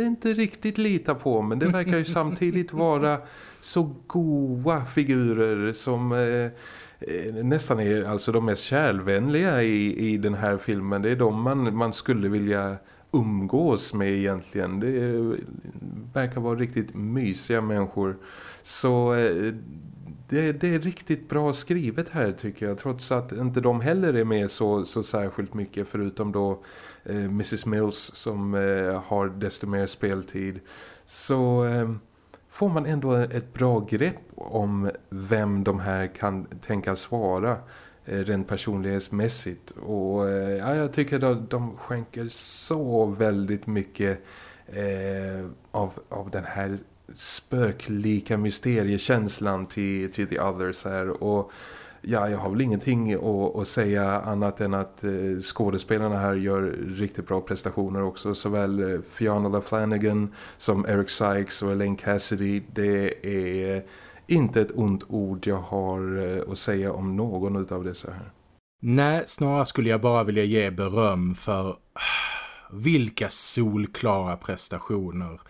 inte riktigt lita på men det verkar ju samtidigt vara så goa figurer som nästan är alltså de mest kärlvänliga i, i den här filmen det är de man, man skulle vilja umgås med egentligen det verkar vara riktigt mysiga människor så eh, det, det, är riktigt bra skrivet här tycker jag. Trots att inte de heller är med så, så särskilt mycket förutom då eh, Mrs. Mills som eh, har desto mer speltid. Så eh, får man ändå ett bra grepp om vem de här kan tänkas vara Eh, rent personlighetsmässigt. Och eh, ja, jag tycker att de skänker så väldigt mycket eh, av, av den här spöklika mysteriekänslan till, till The Others här och ja, jag har väl ingenting att, att säga annat än att eh, skådespelarna här gör riktigt bra prestationer också. Såväl eh, Fiona Flanagan som Eric Sykes och Elaine Cassidy. Det är inte ett ont ord jag har eh, att säga om någon av dessa här. Nej, snarare skulle jag bara vilja ge beröm för vilka solklara prestationer.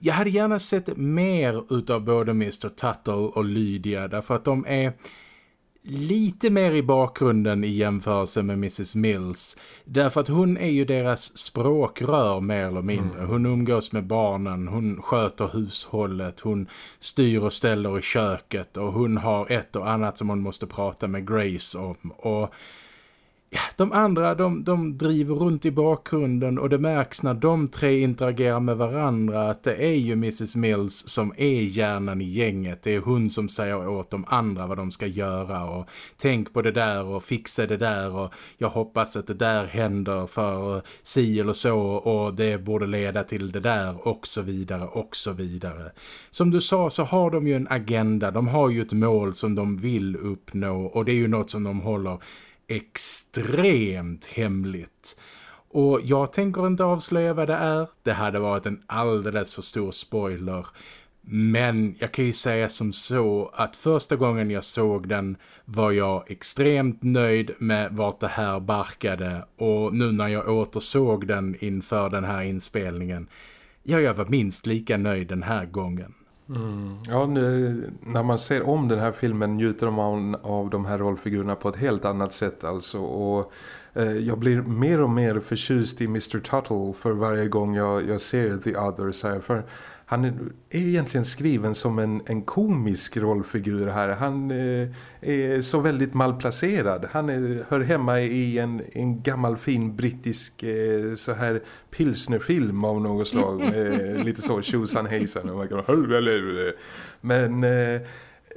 Jag hade gärna sett mer utav både Mr. Tuttle och Lydia därför att de är lite mer i bakgrunden i jämförelse med Mrs. Mills. Därför att hon är ju deras språkrör mer eller mindre. Mm. Hon umgås med barnen, hon sköter hushållet, hon styr och ställer i köket och hon har ett och annat som hon måste prata med Grace om. Och de andra de, de driver runt i bakgrunden och det märks när de tre interagerar med varandra att det är ju Mrs. Mills som är hjärnan i gänget. Det är hon som säger åt de andra vad de ska göra och tänk på det där och fixa det där och jag hoppas att det där händer för si eller så och det borde leda till det där och så vidare och så vidare. Som du sa så har de ju en agenda, de har ju ett mål som de vill uppnå och det är ju något som de håller extremt hemligt. Och jag tänker inte avslöja vad det är. Det hade varit en alldeles för stor spoiler. Men jag kan ju säga som så att första gången jag såg den var jag extremt nöjd med vart det här barkade. Och nu när jag återsåg den inför den här inspelningen, ja jag var minst lika nöjd den här gången. Mm. Ja, nu, när man ser om den här filmen njuter man av de här rollfigurerna på ett helt annat sätt alltså. Och eh, jag blir mer och mer förtjust i Mr. Tuttle för varje gång jag, jag ser The Others här. För han är egentligen skriven som en, en komisk rollfigur här. Han eh, är så väldigt malplacerad. Han är, hör hemma i en, en gammal fin brittisk eh, så här pilsnerfilm av något slag. Med lite så tjosan hejsan. Men... Eh,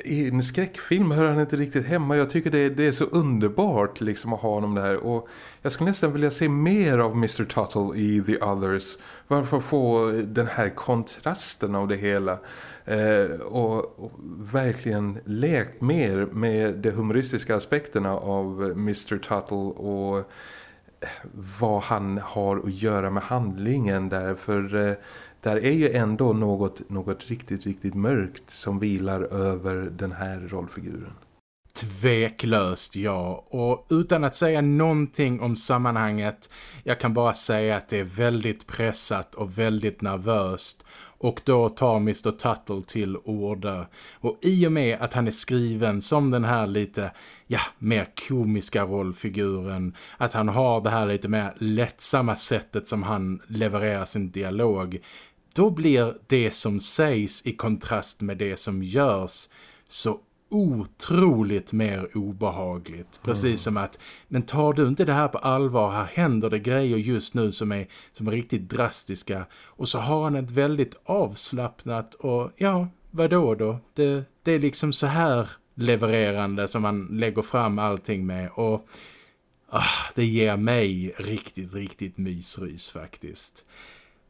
i en skräckfilm hör han inte riktigt hemma. Jag tycker det, det är så underbart liksom att ha honom där. Och jag skulle nästan vilja se mer av Mr. Tuttle i The Others. Varför få den här kontrasten av det hela. Eh, och, och, verkligen lekt mer med de humoristiska aspekterna av Mr. Tuttle och eh, vad han har att göra med handlingen där. För eh, där är ju ändå något, något riktigt, riktigt mörkt som vilar över den här rollfiguren. Tveklöst ja, och utan att säga någonting om sammanhanget, jag kan bara säga att det är väldigt pressat och väldigt nervöst och då tar Mr. Tuttle till orda. Och i och med att han är skriven som den här lite, ja, mer komiska rollfiguren. Att han har det här lite mer lättsamma sättet som han levererar sin dialog då blir det som sägs i kontrast med det som görs så otroligt mer obehagligt. Precis mm. som att, men tar du inte det här på allvar, här händer det grejer just nu som är, som är riktigt drastiska. Och så har han ett väldigt avslappnat och ja, vad då då? Det, det är liksom så här levererande som man lägger fram allting med och ah, det ger mig riktigt, riktigt mysrys faktiskt.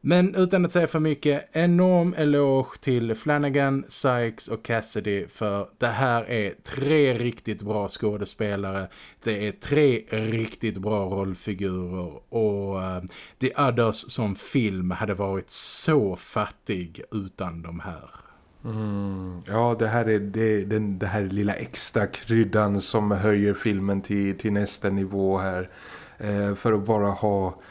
Men utan att säga för mycket, enorm eloge till Flanagan, Sykes och Cassidy för det här är tre riktigt bra skådespelare. Det är tre riktigt bra rollfigurer och uh, The Others som film hade varit så fattig utan de här. Mm, ja, det här är det, den det här lilla extra kryddan som höjer filmen till, till nästa nivå här. Eh, för att bara ha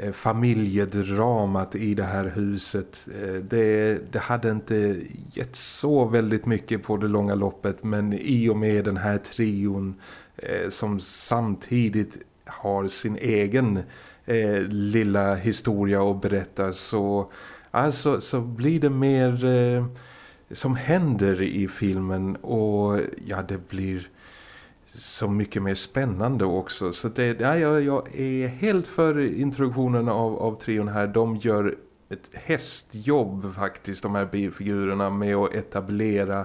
Eh, familjedramat i det här huset. Eh, det, det hade inte gett så väldigt mycket på det långa loppet men i och med den här trion eh, som samtidigt har sin egen lilla historia att berätta så, alltså, så blir det mer... Som händer i filmen och ja det blir så mycket mer spännande också. Så det, ja, jag, jag är helt för introduktionen av, av trion här. De gör ett hästjobb faktiskt, de här bifigurerna med att etablera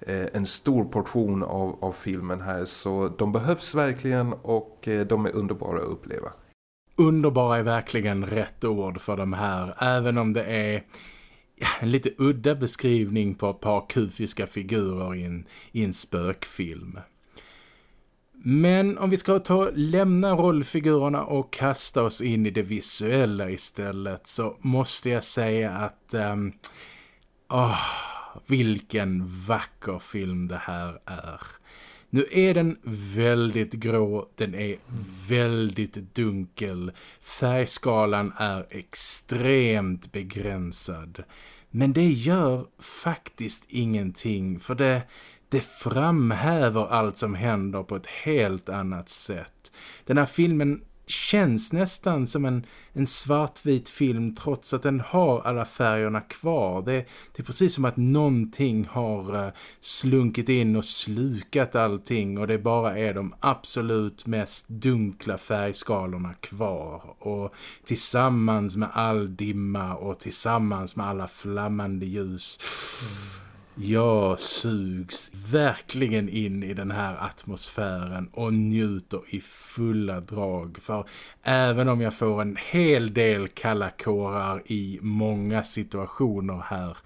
eh, en stor portion av, av filmen här. Så de behövs verkligen och eh, de är underbara att uppleva. Underbara är verkligen rätt ord för de här, även om det är en lite udda beskrivning på ett par kufiska figurer i en, i en spökfilm. Men om vi ska ta lämna rollfigurerna och kasta oss in i det visuella istället så måste jag säga att um, åh, vilken vacker film det här är. Nu är den väldigt grå, den är väldigt dunkel, färgskalan är extremt begränsad. Men det gör faktiskt ingenting för det, det framhäver allt som händer på ett helt annat sätt. Den här filmen känns nästan som en, en svartvit film trots att den har alla färgerna kvar. Det, det är precis som att någonting har eh, slunkit in och slukat allting och det bara är de absolut mest dunkla färgskalorna kvar. Och tillsammans med all dimma och tillsammans med alla flammande ljus... Jag sugs verkligen in i den här atmosfären och njuter i fulla drag. För även om jag får en hel del kalla kårar i många situationer här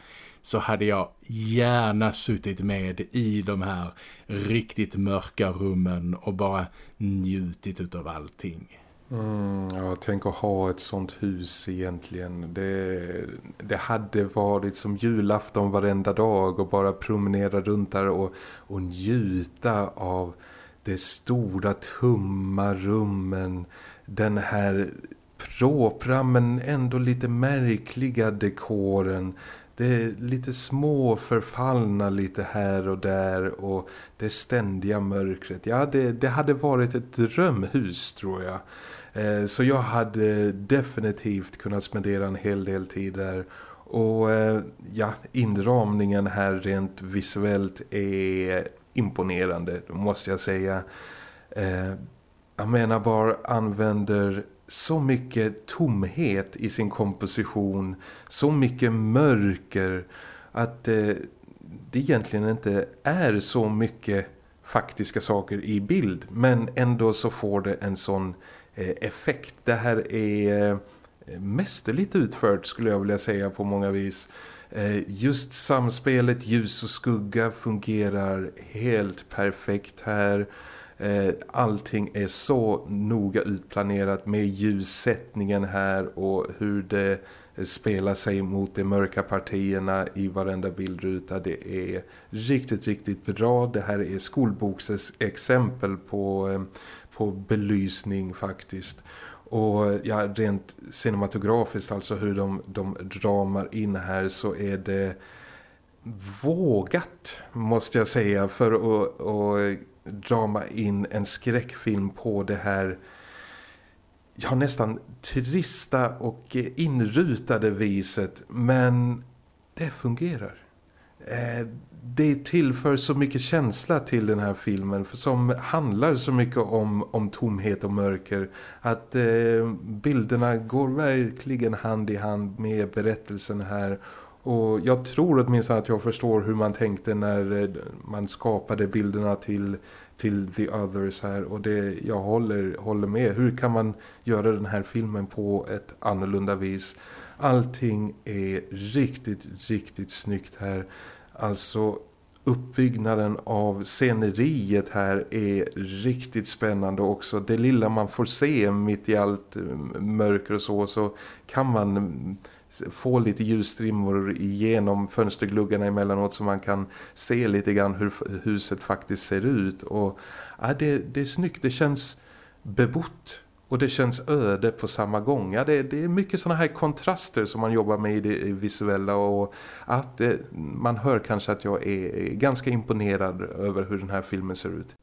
så hade jag gärna suttit med i de här riktigt mörka rummen och bara njutit av allting. Mm, ja, tänk att ha ett sånt hus egentligen. Det, det hade varit som julafton varenda dag och bara promenera runt där och, och njuta av de stora tumma rummen. Den här propra men ändå lite märkliga dekoren. Det är lite små förfallna lite här och där och det ständiga mörkret. Ja, det, det hade varit ett drömhus tror jag. Eh, så jag hade definitivt kunnat spendera en hel del tid där. Och eh, ja, inramningen här rent visuellt är imponerande, måste jag säga. Eh, Amenabar använder så mycket tomhet i sin komposition, så mycket mörker att eh, det egentligen inte är så mycket faktiska saker i bild men ändå så får det en sån Eh, Eh, effekt. Det här är eh, mästerligt utfört skulle jag vilja säga på många vis. Eh, just samspelet ljus och skugga fungerar helt perfekt här. Allting är så noga utplanerat med ljussättningen här och hur det spelar sig mot de mörka partierna i varenda bildruta. Det är riktigt, riktigt bra. Det här är skolboksexempel på, på belysning faktiskt. Och ja, rent cinematografiskt, alltså hur de, de ramar in här så är det vågat måste jag säga för att, att drama in en skräckfilm på det här ja, nästan trista och inrutade viset men det fungerar. Eh, det tillför så mycket känsla till den här filmen som handlar så mycket om, om tomhet och mörker att eh, bilderna går verkligen hand i hand med berättelsen här och jag tror åtminstone att jag förstår hur man tänkte när eh, man skapade bilderna till, till The Others här. Och det, jag håller, håller med. Hur kan man göra den här filmen på ett annorlunda vis? Allting är riktigt, riktigt snyggt här. Alltså uppbyggnaden av sceneriet här är riktigt spännande också. Det lilla man får se mitt i allt eh, mörker och så så kan man mm, få lite ljusstrimmor genom fönstergluggarna emellanåt så man kan se lite grann hur huset faktiskt ser ut. Och ja, det, det är snyggt, det känns bebott och det känns öde på samma gång. Ja, det, det är mycket sådana här kontraster som man jobbar med i det visuella och att det, man hör kanske att jag är ganska imponerad över hur den här filmen ser ut.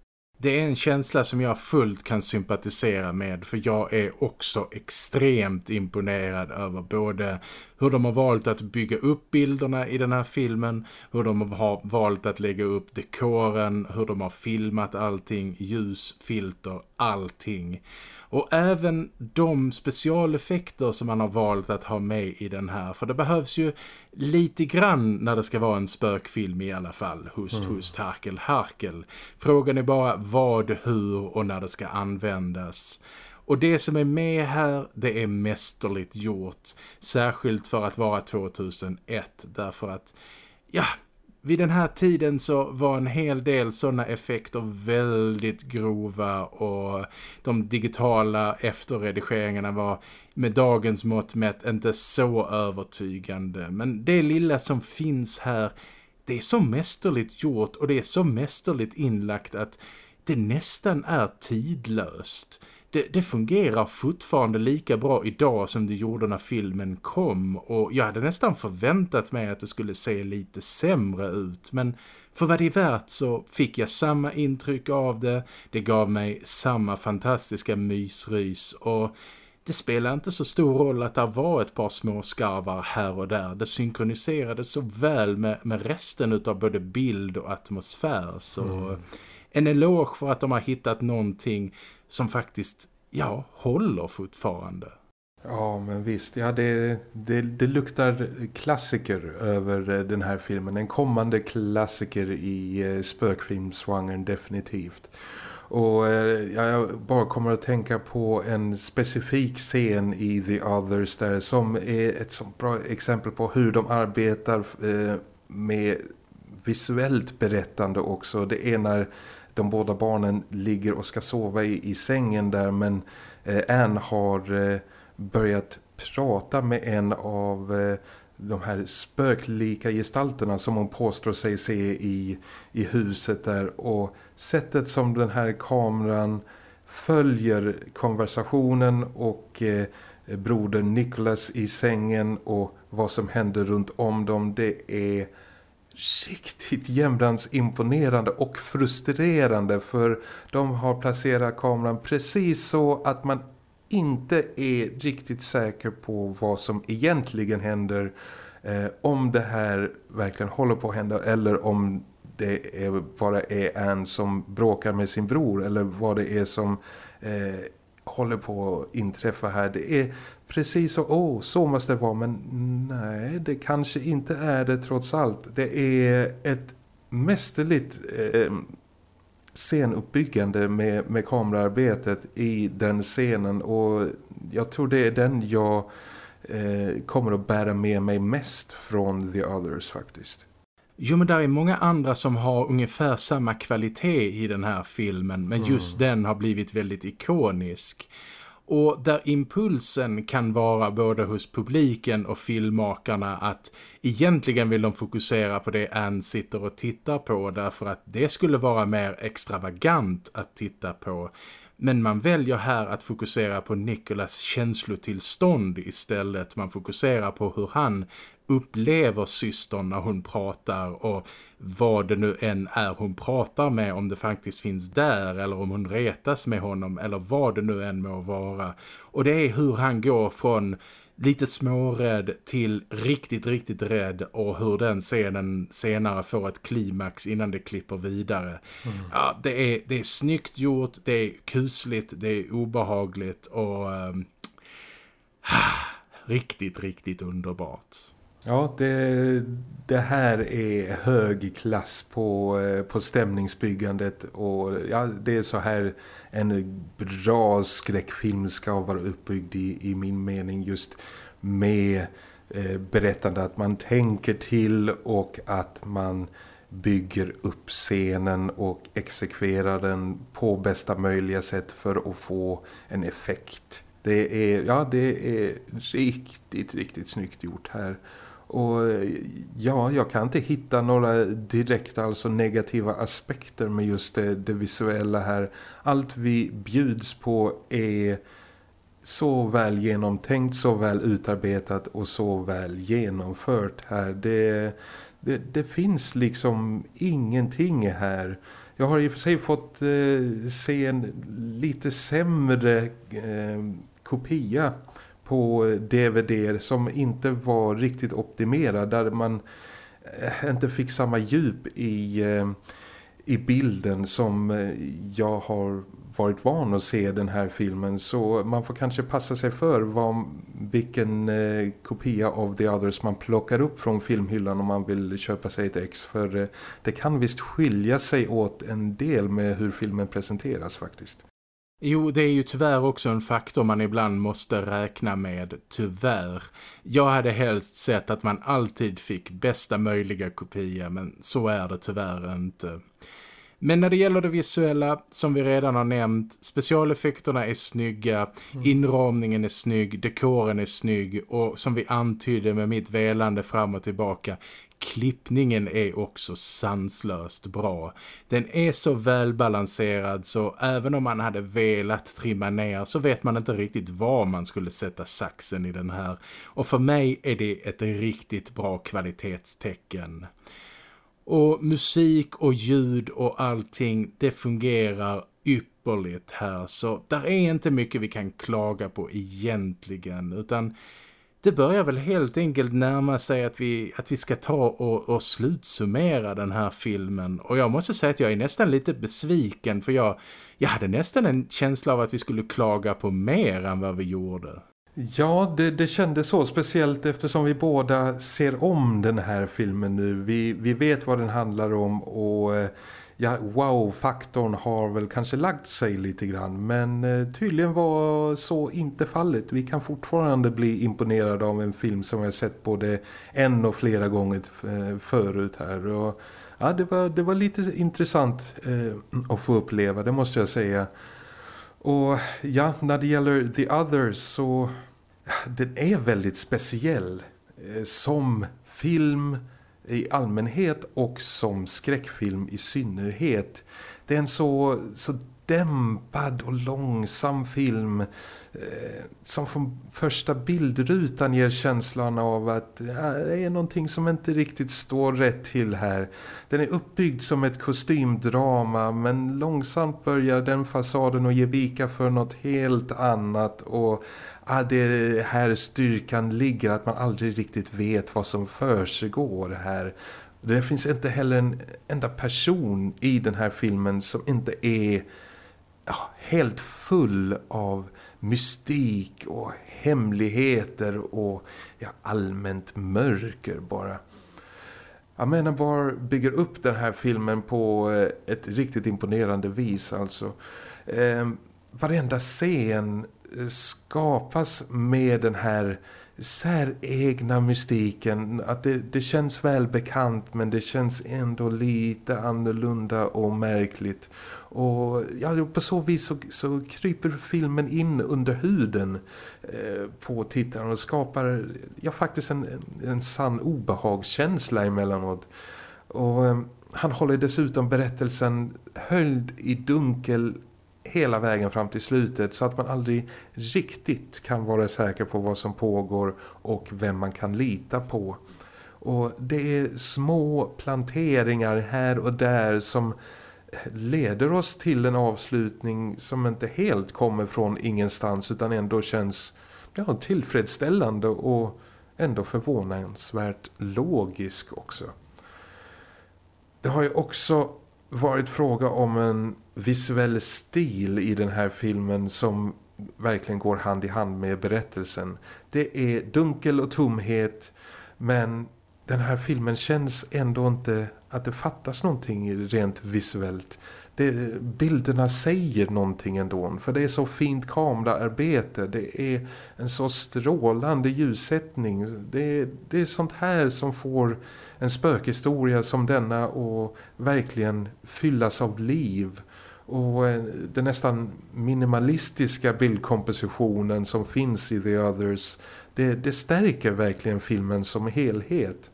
Det är en känsla som jag fullt kan sympatisera med för jag är också extremt imponerad över både hur de har valt att bygga upp bilderna i den här filmen, hur de har valt att lägga upp dekoren, hur de har filmat allting, ljus, filter, allting. Och även de specialeffekter som man har valt att ha med i den här. För det behövs ju lite grann när det ska vara en spökfilm i alla fall. Hust, mm. hust, harkel, harkel. Frågan är bara vad, hur och när det ska användas. Och det som är med här, det är mästerligt gjort. Särskilt för att vara 2001. Därför att, ja, vid den här tiden så var en hel del sådana effekter väldigt grova och de digitala efterredigeringarna var med dagens mått mätt inte så övertygande. Men det lilla som finns här, det är så mästerligt gjort och det är så mästerligt inlagt att det nästan är tidlöst det, det, fungerar fortfarande lika bra idag som det gjorde när filmen kom och jag hade nästan förväntat mig att det skulle se lite sämre ut men för vad det är värt så fick jag samma intryck av det, det gav mig samma fantastiska mysrys och det spelar inte så stor roll att det var ett par små skarvar här och där. Det synkroniserades så väl med, med resten av både bild och atmosfär. Så mm. en eloge för att de har hittat någonting som faktiskt, ja, håller fortfarande. Ja, men visst. Ja, det, det, det luktar klassiker över eh, den här filmen. En kommande klassiker i eh, definitivt. Och eh, ja, jag bara kommer att tänka på en specifik scen i The Others där som är ett så bra exempel på hur de arbetar eh, med visuellt berättande också. Det är när de båda barnen ligger och ska sova i, i sängen där men eh, Anne har eh, börjat prata med en av eh, de här spöklika gestalterna som hon påstår sig se i, i huset där. Och sättet som den här kameran följer konversationen och eh, brodern Nicholas i sängen och vad som händer runt om dem det är riktigt jämrans imponerande och frustrerande för de har placerat kameran precis så att man inte är riktigt säker på vad som egentligen händer eh, om det här verkligen håller på att hända eller om det är, bara är en som bråkar med sin bror eller vad det är som eh, håller på att inträffa här. Det är precis så, åh, så måste det vara. Men nej, det kanske inte är det trots allt. Det är ett mästerligt eh, scenuppbyggande med, med kamerarbetet i den scenen. Och jag tror det är den jag eh, kommer att bära med mig mest från The Others faktiskt. Jo men där är många andra som har ungefär samma kvalitet i den här filmen men just mm. den har blivit väldigt ikonisk. Och där impulsen kan vara både hos publiken och filmmakarna att egentligen vill de fokusera på det Anne sitter och tittar på därför att det skulle vara mer extravagant att titta på. Men man väljer här att fokusera på Nicholas känslotillstånd istället. Man fokuserar på hur han upplever systern när hon pratar och vad det nu än är hon pratar med om det faktiskt finns där eller om hon retas med honom eller vad det nu än må vara. Och det är hur han går från lite smårädd till riktigt, riktigt rädd och hur den scenen senare får ett klimax innan det klipper vidare. Mm. Ja, det är, det är snyggt gjort, det är kusligt, det är obehagligt och um, riktigt, riktigt underbart. Ja, det, det här är hög klass på, eh, på stämningsbyggandet och ja, det är så här en bra skräckfilm ska vara uppbyggd i, i min mening just med eh, berättande att man tänker till och att man bygger upp scenen och exekverar den på bästa möjliga sätt för att få en effekt. Det är, ja, det är riktigt, riktigt snyggt gjort här. Och ja, jag kan inte hitta några direkta alltså negativa aspekter med just det, det visuella här. Allt vi bjuds på är så väl genomtänkt, så väl utarbetat och så väl genomfört här. Det, det, det finns liksom ingenting här. Jag har i och för sig fått eh, se en lite sämre eh, kopia på DVD som inte var riktigt optimerad där man eh, inte fick samma djup i, eh, i bilden som eh, jag har varit van att se den här filmen så man får kanske passa sig för vad, vilken eh, kopia av The Others man plockar upp från filmhyllan om man vill köpa sig ett ex för eh, det kan visst skilja sig åt en del med hur filmen presenteras faktiskt. Jo, det är ju tyvärr också en faktor man ibland måste räkna med, tyvärr. Jag hade helst sett att man alltid fick bästa möjliga kopia, men så är det tyvärr inte. Men när det gäller det visuella, som vi redan har nämnt, specialeffekterna är snygga, mm. inramningen är snygg, dekoren är snygg och som vi antydde med mitt velande fram och tillbaka, klippningen är också sanslöst bra. Den är så välbalanserad så även om man hade velat trimma ner så vet man inte riktigt var man skulle sätta saxen i den här. Och för mig är det ett riktigt bra kvalitetstecken. Och musik och ljud och allting, det fungerar ypperligt här. Så där är inte mycket vi kan klaga på egentligen. Utan det börjar väl helt enkelt närma sig att vi, att vi ska ta och, och slutsummera den här filmen. Och jag måste säga att jag är nästan lite besviken för jag, jag hade nästan en känsla av att vi skulle klaga på mer än vad vi gjorde. Ja, det, det kändes så. Speciellt eftersom vi båda ser om den här filmen nu. Vi, vi vet vad den handlar om och eh, ja, wow-faktorn har väl kanske lagt sig lite grann. Men eh, tydligen var så inte fallet. Vi kan fortfarande bli imponerade av en film som vi har sett både en och flera gånger eh, förut här. Och, ja, det var, det var lite intressant eh, att få uppleva, det måste jag säga. Och ja, när det gäller The Others så den är väldigt speciell eh, som film i allmänhet och som skräckfilm i synnerhet. Det är en så, så dämpad och långsam film eh, som från första bildrutan ger känslan av att ja, det är någonting som inte riktigt står rätt till här. Den är uppbyggd som ett kostymdrama men långsamt börjar den fasaden att ge vika för något helt annat och ja, det är här styrkan ligger att man aldrig riktigt vet vad som försiggår här. Det finns inte heller en enda person i den här filmen som inte är ja, helt full av mystik och hemligheter och ja, allmänt mörker bara. Amenabar bygger upp den här filmen på eh, ett riktigt imponerande vis alltså. Eh, varenda scen eh, skapas med den här säregna mystiken. Att det, det känns väl bekant men det känns ändå lite annorlunda och märkligt. Och ja, på så vis så, så kryper filmen in under huden eh, på tittaren och skapar ja, faktiskt en, en, en sann obehagskänsla emellanåt. Och eh, han håller dessutom berättelsen höljd i dunkel hela vägen fram till slutet så att man aldrig riktigt kan vara säker på vad som pågår och vem man kan lita på. Och det är små planteringar här och där som leder oss till en avslutning som inte helt kommer från ingenstans utan ändå känns ja, tillfredsställande och ändå förvånansvärt logisk också. Det har ju också varit fråga om en visuell stil i den här filmen som verkligen går hand i hand med berättelsen. Det är dunkel och tomhet men den här filmen känns ändå inte att det fattas någonting rent visuellt. Det, bilderna säger någonting ändå för det är så fint kameraarbete det är en så strålande ljussättning. Det, det är sånt här som får en spökhistoria som denna och verkligen fyllas av liv. Och eh, den nästan minimalistiska bildkompositionen som finns i The Others det, det stärker verkligen filmen som helhet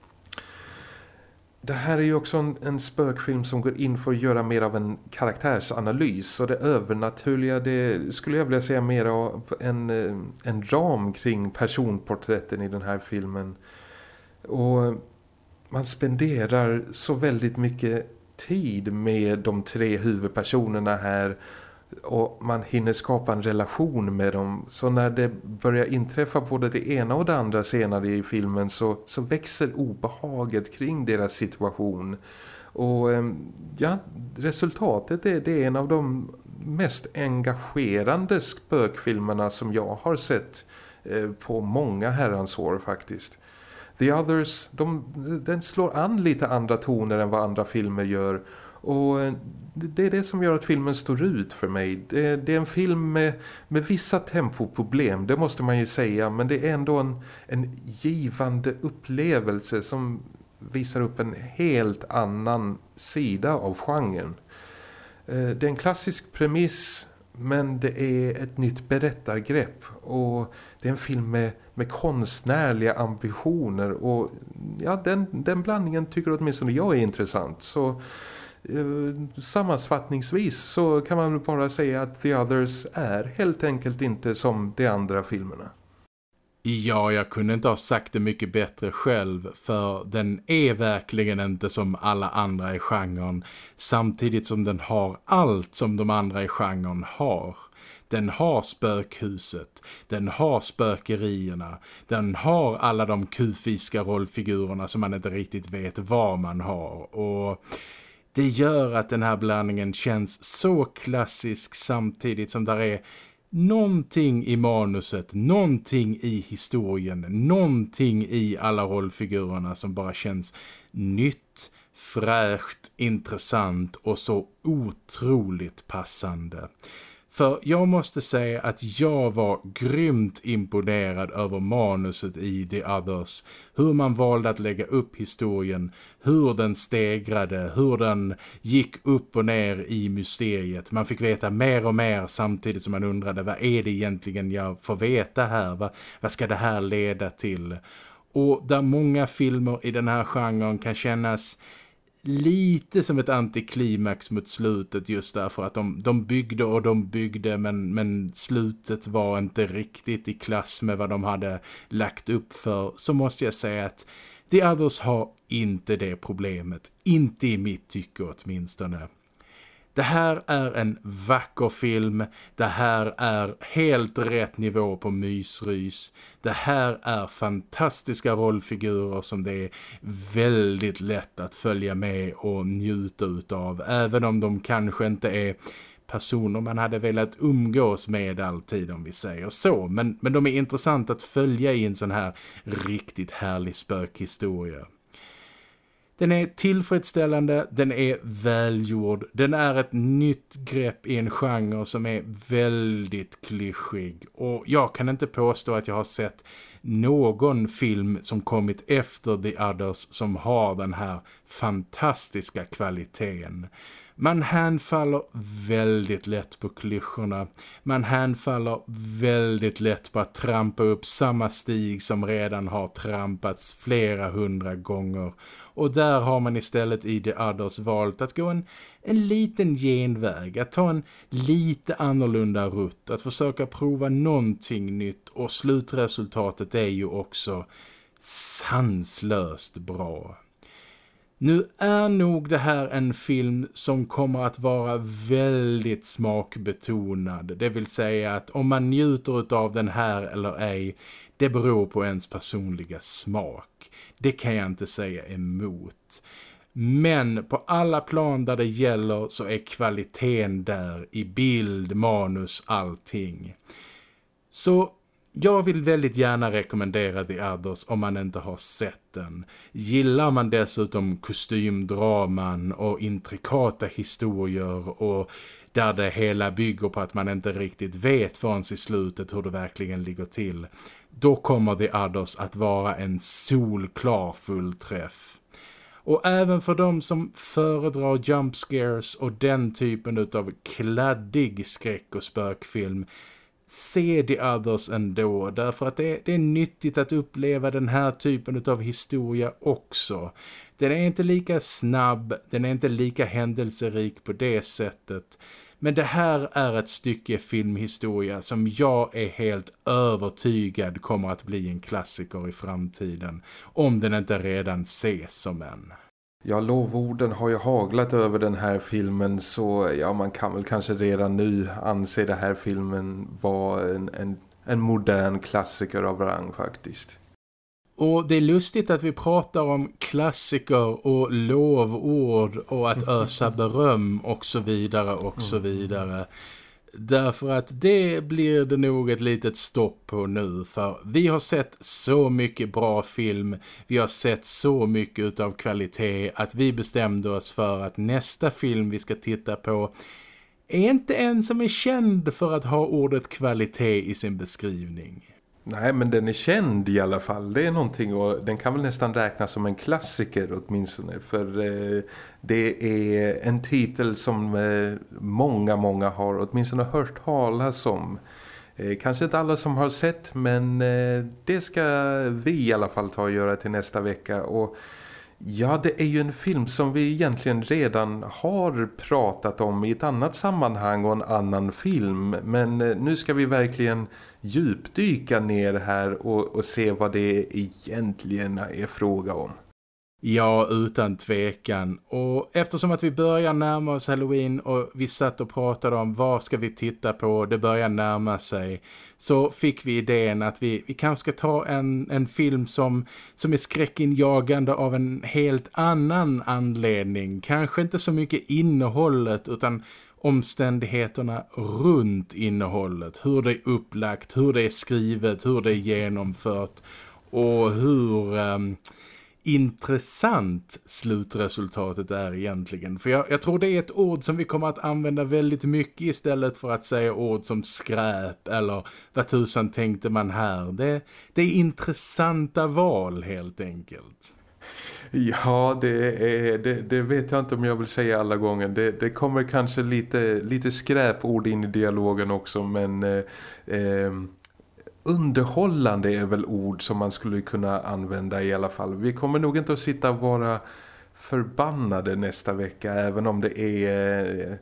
det här är ju också en, en, spökfilm som går in för att göra mer av en karaktärsanalys och det övernaturliga det skulle jag vilja säga mer av en, eh, en ram kring personporträtten i den här filmen. Och man spenderar så väldigt mycket tid med de tre huvudpersonerna här och man hinner skapa en relation med dem. Så när det börjar inträffa både det ena och det andra senare i filmen så, så växer obehaget kring deras situation. Och eh, ja, resultatet är, det är en av de mest engagerande spökfilmerna som jag har sett eh, på många herrans år faktiskt. The Others, de, den slår an lite andra toner än vad andra filmer gör och eh, det är det som gör att filmen står ut för mig. Det, det, är en film med, med vissa tempoproblem, det måste man ju säga. Men det är ändå en, en givande upplevelse som visar upp en helt annan sida av genren. Eh, det är en klassisk premiss men det är ett nytt berättargrepp och det är en film med, med konstnärliga ambitioner och ja, den, den blandningen tycker åtminstone jag är intressant. Så Eh, sammanfattningsvis så kan man bara säga att The Others är helt enkelt inte som de andra filmerna. Ja, jag kunde inte ha sagt det mycket bättre själv för den är verkligen inte som alla andra i genren samtidigt som den har allt som de andra i genren har. Den har spökhuset, den har spökerierna, den har alla de kufiska rollfigurerna som man inte riktigt vet vad man har och... Det gör att den här blandningen känns så klassisk samtidigt som där är någonting i manuset, någonting i historien, någonting i alla rollfigurerna som bara känns nytt, fräscht, intressant och så otroligt passande. För jag måste säga att jag var grymt imponerad över manuset i The Others. Hur man valde att lägga upp historien, hur den stegrade, hur den gick upp och ner i mysteriet. Man fick veta mer och mer samtidigt som man undrade vad är det egentligen jag får veta här? Vad, vad ska det här leda till? Och där många filmer i den här genren kan kännas lite som ett antiklimax mot slutet just därför att de, de byggde och de byggde men, men slutet var inte riktigt i klass med vad de hade lagt upp för så måste jag säga att The Others har inte det problemet. Inte i mitt tycke åtminstone. Det här är en vacker film. Det här är helt rätt nivå på mysrys. Det här är fantastiska rollfigurer som det är väldigt lätt att följa med och njuta utav. Även om de kanske inte är personer man hade velat umgås med alltid om vi säger så. Men, men de är intressant att följa i en sån här riktigt härlig spökhistoria. Den är tillfredsställande, den är välgjord, den är ett nytt grepp i en genre som är väldigt klyschig. Och jag kan inte påstå att jag har sett någon film som kommit efter The Others som har den här fantastiska kvaliteten. Man hänfaller väldigt lätt på klyschorna. Man hänfaller väldigt lätt på att trampa upp samma stig som redan har trampats flera hundra gånger. Och där har man istället i The Others valt att gå en, en liten genväg. Att ta en lite annorlunda rutt. Att försöka prova någonting nytt. Och slutresultatet är ju också sanslöst bra. Nu är nog det här en film som kommer att vara väldigt smakbetonad. Det vill säga att om man njuter av den här eller ej, det beror på ens personliga smak. Det kan jag inte säga emot. Men på alla plan där det gäller så är kvaliteten där i bild, manus, allting. Så jag vill väldigt gärna rekommendera The Others om man inte har sett den. Gillar man dessutom kostymdraman och intrikata historier och där det hela bygger på att man inte riktigt vet förrän i slutet hur det verkligen ligger till. Då kommer The Others att vara en solklar fullträff. Och även för de som föredrar jump scares och den typen av kladdig skräck- och spökfilm se The Others ändå därför att det, det är nyttigt att uppleva den här typen av historia också. Den är inte lika snabb, den är inte lika händelserik på det sättet. Men det här är ett stycke filmhistoria som jag är helt övertygad kommer att bli en klassiker i framtiden. Om den inte redan ses som en. Ja, lovorden har ju haglat över den här filmen så ja, man kan väl kanske redan nu anse den här filmen vara en, en, en modern klassiker av rang faktiskt. Och det är lustigt att vi pratar om klassiker och lovord och att ösa beröm och så vidare och så mm. vidare. Därför att det blir det nog ett litet stopp på nu för vi har sett så mycket bra film, vi har sett så mycket av kvalitet att vi bestämde oss för att nästa film vi ska titta på är inte en som är känd för att ha ordet kvalitet i sin beskrivning. Nej, men den är känd i alla fall. Det är någonting och den kan väl nästan räknas som en klassiker åtminstone. För eh, det är en titel som eh, många, många har åtminstone hört talas om. Eh, kanske inte alla som har sett men eh, det ska vi i alla fall ta och göra till nästa vecka. Och Ja, det är ju en film som vi egentligen redan har pratat om i ett annat sammanhang och en annan film. Men eh, nu ska vi verkligen djupdyka ner här och, och se vad det egentligen är fråga om. Ja, utan tvekan. Och eftersom att vi börjar närma oss Halloween och vi satt och pratade om vad ska vi titta på, det börjar närma sig. Så fick vi idén att vi, vi kanske ska ta en, en film som, som är skräckinjagande av en helt annan anledning. Kanske inte så mycket innehållet utan omständigheterna runt innehållet. Hur det är upplagt, hur det är skrivet, hur det är genomfört och hur... Um, intressant slutresultatet är egentligen. För jag, jag, tror det är ett ord som vi kommer att använda väldigt mycket istället för att säga ord som skräp eller vad tusan tänkte man här. Det, det är intressanta val helt enkelt. Ja, det, är, det, det, vet jag inte om jag vill säga alla gånger. Det, det kommer kanske lite, lite skräpord in i dialogen också, men... Eh, eh, underhållande är väl ord som man skulle kunna använda i alla fall. Vi kommer nog inte att sitta och vara förbannade nästa vecka även om det är eh,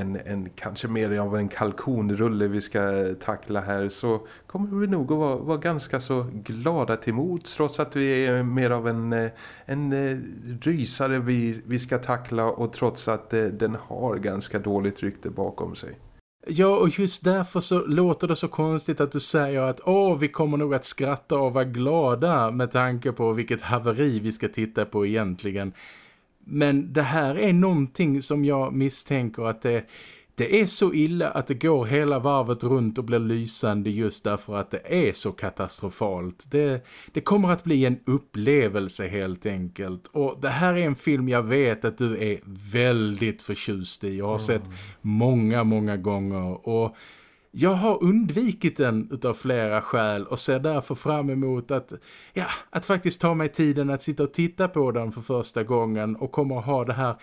en, en kanske mer av en kalkonrulle vi ska tackla här så kommer vi nog att vara, vara ganska så glada till mots trots att vi är mer av en, eh, en eh, rysare vi, vi ska tackla och trots att den har ganska dåligt rykte bakom sig. Ja, och just därför så låter det så konstigt att du säger att åh, vi kommer nog att skratta och vara glada med tanke på vilket haveri vi ska titta på egentligen. Men det här är någonting som jag misstänker att det det är så illa att det går hela varvet runt och blir lysande just därför att det är så katastrofalt. Det, det kommer att bli en upplevelse helt enkelt. Och det här är en film jag vet att du är väldigt förtjust i. Jag har sett många, många gånger. Och jag har undvikit den utav flera skäl och ser därför fram emot att, ja, att faktiskt ta mig tiden att sitta och titta på den för första gången och kommer att ha det här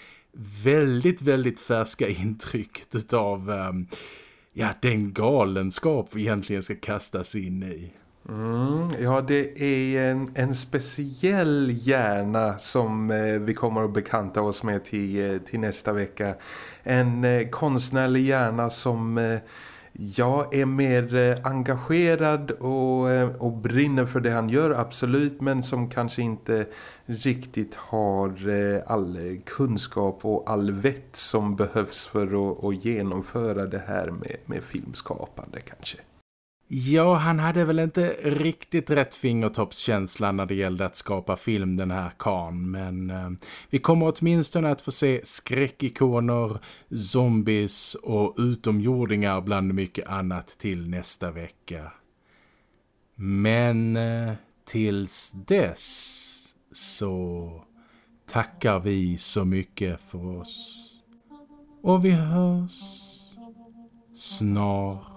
väldigt, väldigt färska intrycket av um, ehm, ja, den galenskap vi egentligen ska kastas in i. Mm, ja, det är en, en speciell hjärna som eh, vi kommer att bekanta oss med till, eh, till nästa vecka. En eh, konstnärlig hjärna som eh, jag är mer eh, engagerad och, eh, och brinner för det han gör, absolut. Men som kanske inte riktigt har eh, all kunskap och all vett som behövs för att, att genomföra det här med, med filmskapande kanske. Ja, han hade väl inte riktigt rätt fingertoppskänsla när det gällde att skapa film den här kan. Men eh, vi kommer åtminstone att få se skräckikoner, zombies och utomjordingar bland mycket annat till nästa vecka. Men eh, tills dess så tackar vi så mycket för oss. Och vi hörs snart